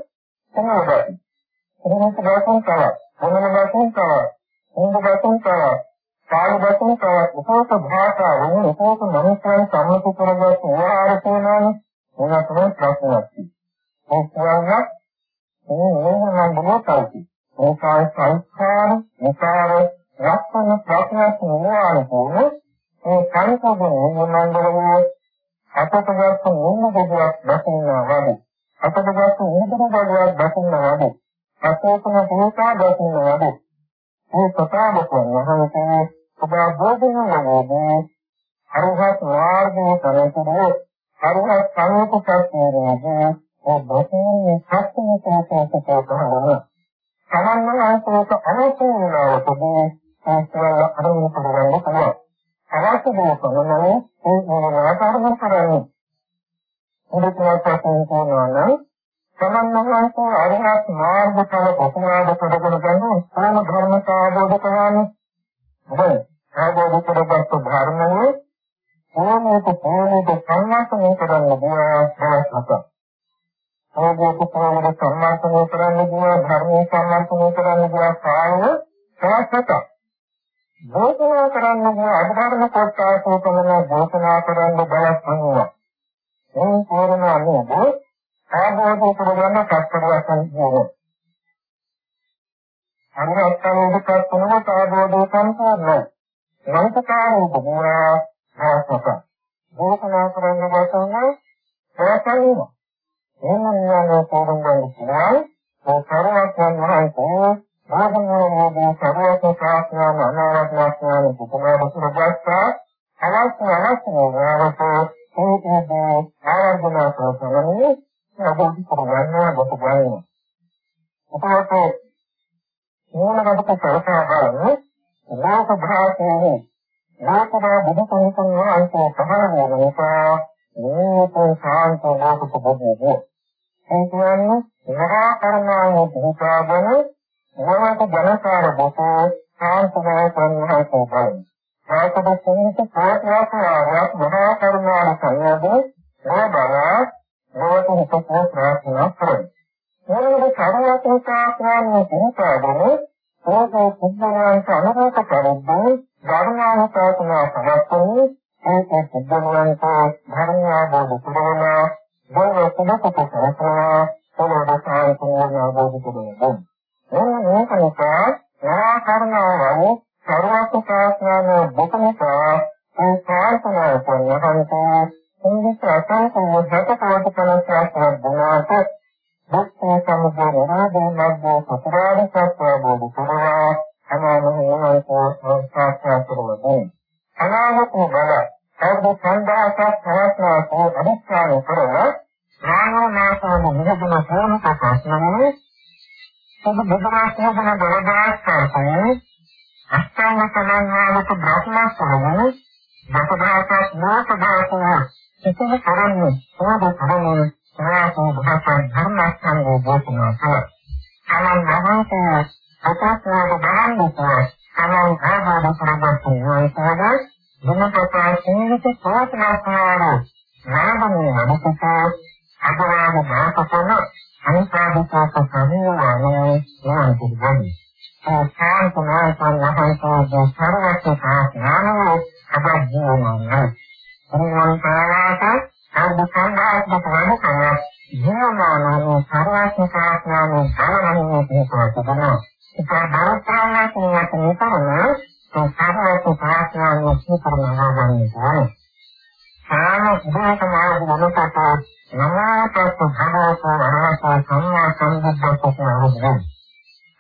එහෙනම් භාෂාවෙන් තව. මොනම භාෂාවෙන් තව. හින්දු භාෂාවෙන් තව. කාල භාෂාවෙන් තව. උපෝත භාෂාවෙන් උපෝත මනුෂ්‍යයන් සම්මත කරගත් විවහාර කියනවානේ. මොනවා තමයි නැති. ඒ කියන්නේ මේ නෝනනම් බලතයි. ඒකයි සංස්කාර, විකාර, රක්ෂණ ප්‍රඥා නිවාරණ කියන ඒ සංකෝධන මොනන්දරෝ අපතගත මොන දෙයක් දකින්නවා වගේ. අපතගත උදේට බලයක් දකින්නවා වගේ. අසෝකන භූතා දකින්නවා වගේ. මේ ප්‍රකාශ කරනවා ඔබ බෝධිනවදී අරහත් මාර්ගයේ කරේතෝ අරහත් සංකප්පයේදී ඔබ බෝධිනේ සත්‍යය සාකච්ඡා කරනවා සමන්න ආයතනක අවශ්‍ය වෙනවදී ආස්වාද අරමුණු කරගන්න පුළුවන්. අවශ්‍ය දේ කරනනේ ඒ මොනවාටද කරන්නේ. උදේට කියනවා සමන්න ආයතන අරහත් මාර්ගඵල කොහොමද කරගෙන ගන්න සාම ධර්මතාවබෝධ කරන්නේ. හරි. ආවෝද කරගත්ත ධර්මයේ ඕනෑක ඕනෑක සංවාසනය කරන්න ගියා. ප්‍රශ්නක. ආවෝද කරගත්ත සංවාසනය කරන්න ගියා ධර්මයේ සංවාසනය කරන්න ගියා කාය ප්‍රශ්නක. භෝතනා කරන්න ගියා අධර්ම කොටසෝ කරන භෝතනා කරන්න බලස් වෙනවා. ඒ කෝරණ නේද? ආවෝද කරගන්න කස්තරවසන් කියනවා. අනුරත්තනෝද කර්තනව තාවෝදෝ සංසාරණයි. ලංකකාරෝප පුරා භාසක. භෝතනා කරන්න වසන ප්‍රසන්න. එහෙනම් යන පොරොන් ගන්න පුළුවන්. ඒ කරවත්යන් වහන්සේ භාගනෝමෝ සර්වත ප්‍රාඥා අනාරත්නාඥාන කුමාරසුර බස්සා අවස්ථ අවස්ථ වරත ඒකේ ආරම්භනා කරන්නේ අපෝ කරගන්නවා ගොඩ ගන්නවා. අපට මූලගත කරසා බලන නාක භාෂාවේ නාකබා බුදු කෙනෙකුන් වහන්සේ පහළ වෙන නිසා මේක සාන්ත නාක පොබෝබෝ ඒ කියන්නේ මහා කරුණාවේ පුතාගෙන මොනවාට ජනකාර බොහෝ සාන්තමය සංඝාසෝ බලන නාකබ සංහිත පාඨාකාරයක් මහා කරුණාවේ සංයෝගෝ මොබලා මොවට හිතේ ප්‍රාර්ථනා කරන්නේ මොනවාද සාරවත්තාඥානයේ පුතාගෙන ඕකෝ පුද්ගලයන්ට අනුරූප පරිද්දේ ධර්මානුශාසනා සමස්තනේ ඒකේ පුද්ගලයන්ට ධර්මාභෝධ පුරවන බොහෝ සුබකට කරකවා සමාදාන සමාදාන පුරවන එන්න මේක නිසා යා කරනවව සර්වසුඛාඥාන බොකමතා ඒ ප්‍රාර්ථනා කරනහන්ට ඉන්දික අසංකෝධ හතකවට කලස්සා ගුණාට භක්තිය සම්බෝධ රාගෝ මග්ගෝ සතරාද සත්‍යබෝධ කරවා අනාමහේනකෝ සංස්කාර කරවදී අනාගත බල සබ්බ සංදාසක් ප්‍රවස්නාකෝ අධිස්ථාන කරව නාමනාසම මුහුදුන සෝන ප්‍රකාශනමනේ සබ්බ බුද්ධාස්තෝන බලදාස්තරකෝ අස්තංග සමන්වාලක බ්‍රහ්මස්වරමනේ දසදාසක් නාසදාසෝ සිතන කරන්නේ සෝද කරන්නේ සාසෝ භාෂා ධර්මස්කන්ධෝ බෝසුනාස සමන් වහන්සේ අතස්නාද බලන්නකෝ සමන් ආභාද කරගත්තු වයිසාද දුමපතා සීලක සෝතනාසාර නාමනේ නමකතා අදවාද මාකසන අනිසාදිකාක සමියවනේ නාන්තිබනි සාන්තනාසන් වහන්සේ සර්වස්වතා ඥානෝ අබද්ධෝමනයි අනිවාර්ය පාවාට සම්බ සංඝාත්මක වමුකම ජීවමානෝ සර්වාත්මකාත්මෝ බලනෝ කියපතන ඒක බරපතල කෙනෙක් නිතරම සර්වාත්මකාත්මෝ කියපරනවා වන්නේ සාම උදාකමාව මොනකට නමාතස්ස භගවත අරහත සම්මා සම්බුද්ධත්වයට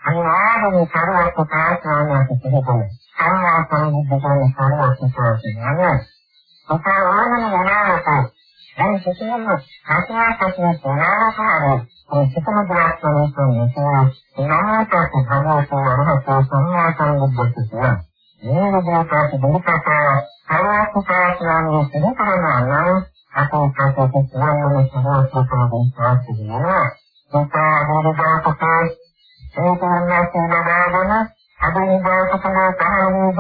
අනිවාර්යයෙන් සර්වාත්මකාත්මෝ කියපතන සම්මා සම්බුද්ධත්වයට සර්වාත්මකාත්මෝ අපා ආනන මොනාවට දැන් සිතේම ආත්මාසයෙන් සනාරකාරෝ සිතම දාස්වන සෝනසෝ නාමක භවෝ වරහත සම්මා සම්බුද්ධත්වය මේ විදිහට බුදුපත සර්වසුඛාඥානෝ සිදුකරනවා අපෝ ප්‍රසන්න සම්මන සහෝසතෝන් පාස්තිනවා සතා බෝධිපාපක ඒකන්න සූලදාගෙන අදින්දාක සමා පහළ වූ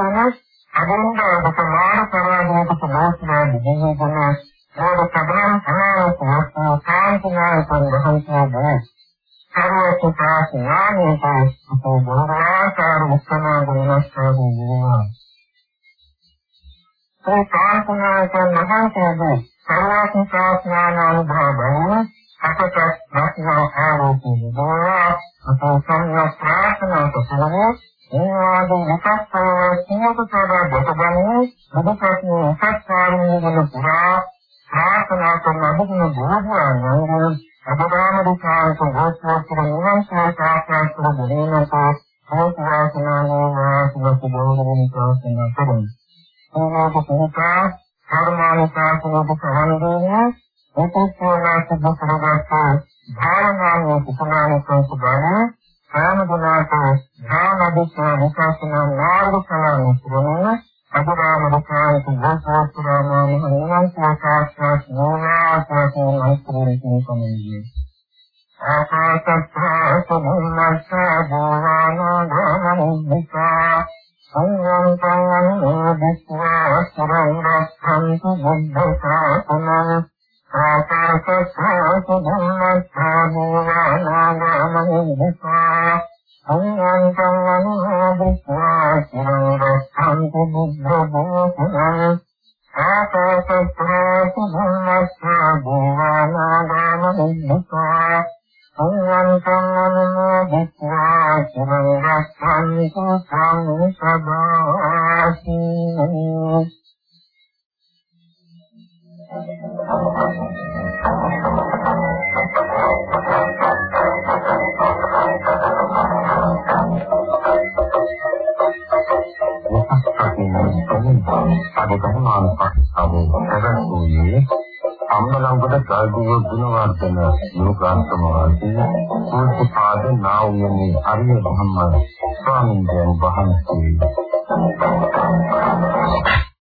අදින්දාක සමාන කරවන්නට සමාස්නා දිවිගුණ මොන සබරම් අනාවෝ කාන්තනා සංඝහන්සාගේ සර්වසුඛාඥානෝ අපෝ බෝධාකාර උස්සනා ගුණස්කාරෝ වේවා ඒ කාන්තනා සංඝහන්සාගේ සර්වසුඛාඥාන අනුභවයෙන් අපට රාත්‍නා ආරෝපණය දෝවා අපෝ සංඥා ප්‍රාර්ථනා කරනවා ඒ වාගේ විපස්සනා සියොතතර දසබන්නේ බුදුපත්නි උපස්කාරණය වන පුරා ප්‍රාර්ථනා කරන බුදුන බෝධියන් අබදාම දුකාන්ත ගෝත්‍රෝත්තර නිවන් සාක්ෂාත් කර ගැනීමට හේතු වාසනා වේවා සුබ බෝධින් ප්‍රාර්ථනා කරමි. ඕනෑම කෙනෙක් කර්මානුශාසනක සමන්දේන උපෝත්සවනාත දුකරගත භාවනාවේ කුසලානිකං සුබාන සෑම දිනක ධාන දුක්ඛ විපස්සනා මාර්ග ඵලයන් පුරන අබරාම දුක්ඛාය සුභාසාස්ත්‍රාම මහණන් සාකාශාස් නෝනාසාසෝ අයිතුරුකේ කමෙන්නේ ආකාශත්ථා සමුන්නස්සා භාවනා ගමනිකා සංයම් සංයම් දිස්වා සරං රක්ඛන්තු බුද්ධ ශාසනං ආකාශස්සාසු ධම්මස්සා භුවනාගාමනිකා සංයම් සංයම් දිස්වා සරං රක්ඛන්තු බුද්ධ ශාසනං ආකාශස්සාසු ධම්මස්සා භුවනාගාමනිකා සංවන්තං විස්වා සුරංගස්සන්තු සංසදාසි අද ධර්මානුපස්සනාව පැවැත්වුවේ අම්බලංගොඩ ගල්දුව ගුණවර්ධන යෝගාශ්‍රම වාසී පූජ්‍යපාද නා වූ අරිය ධම්ම ස්වාමීන් වහන්සේ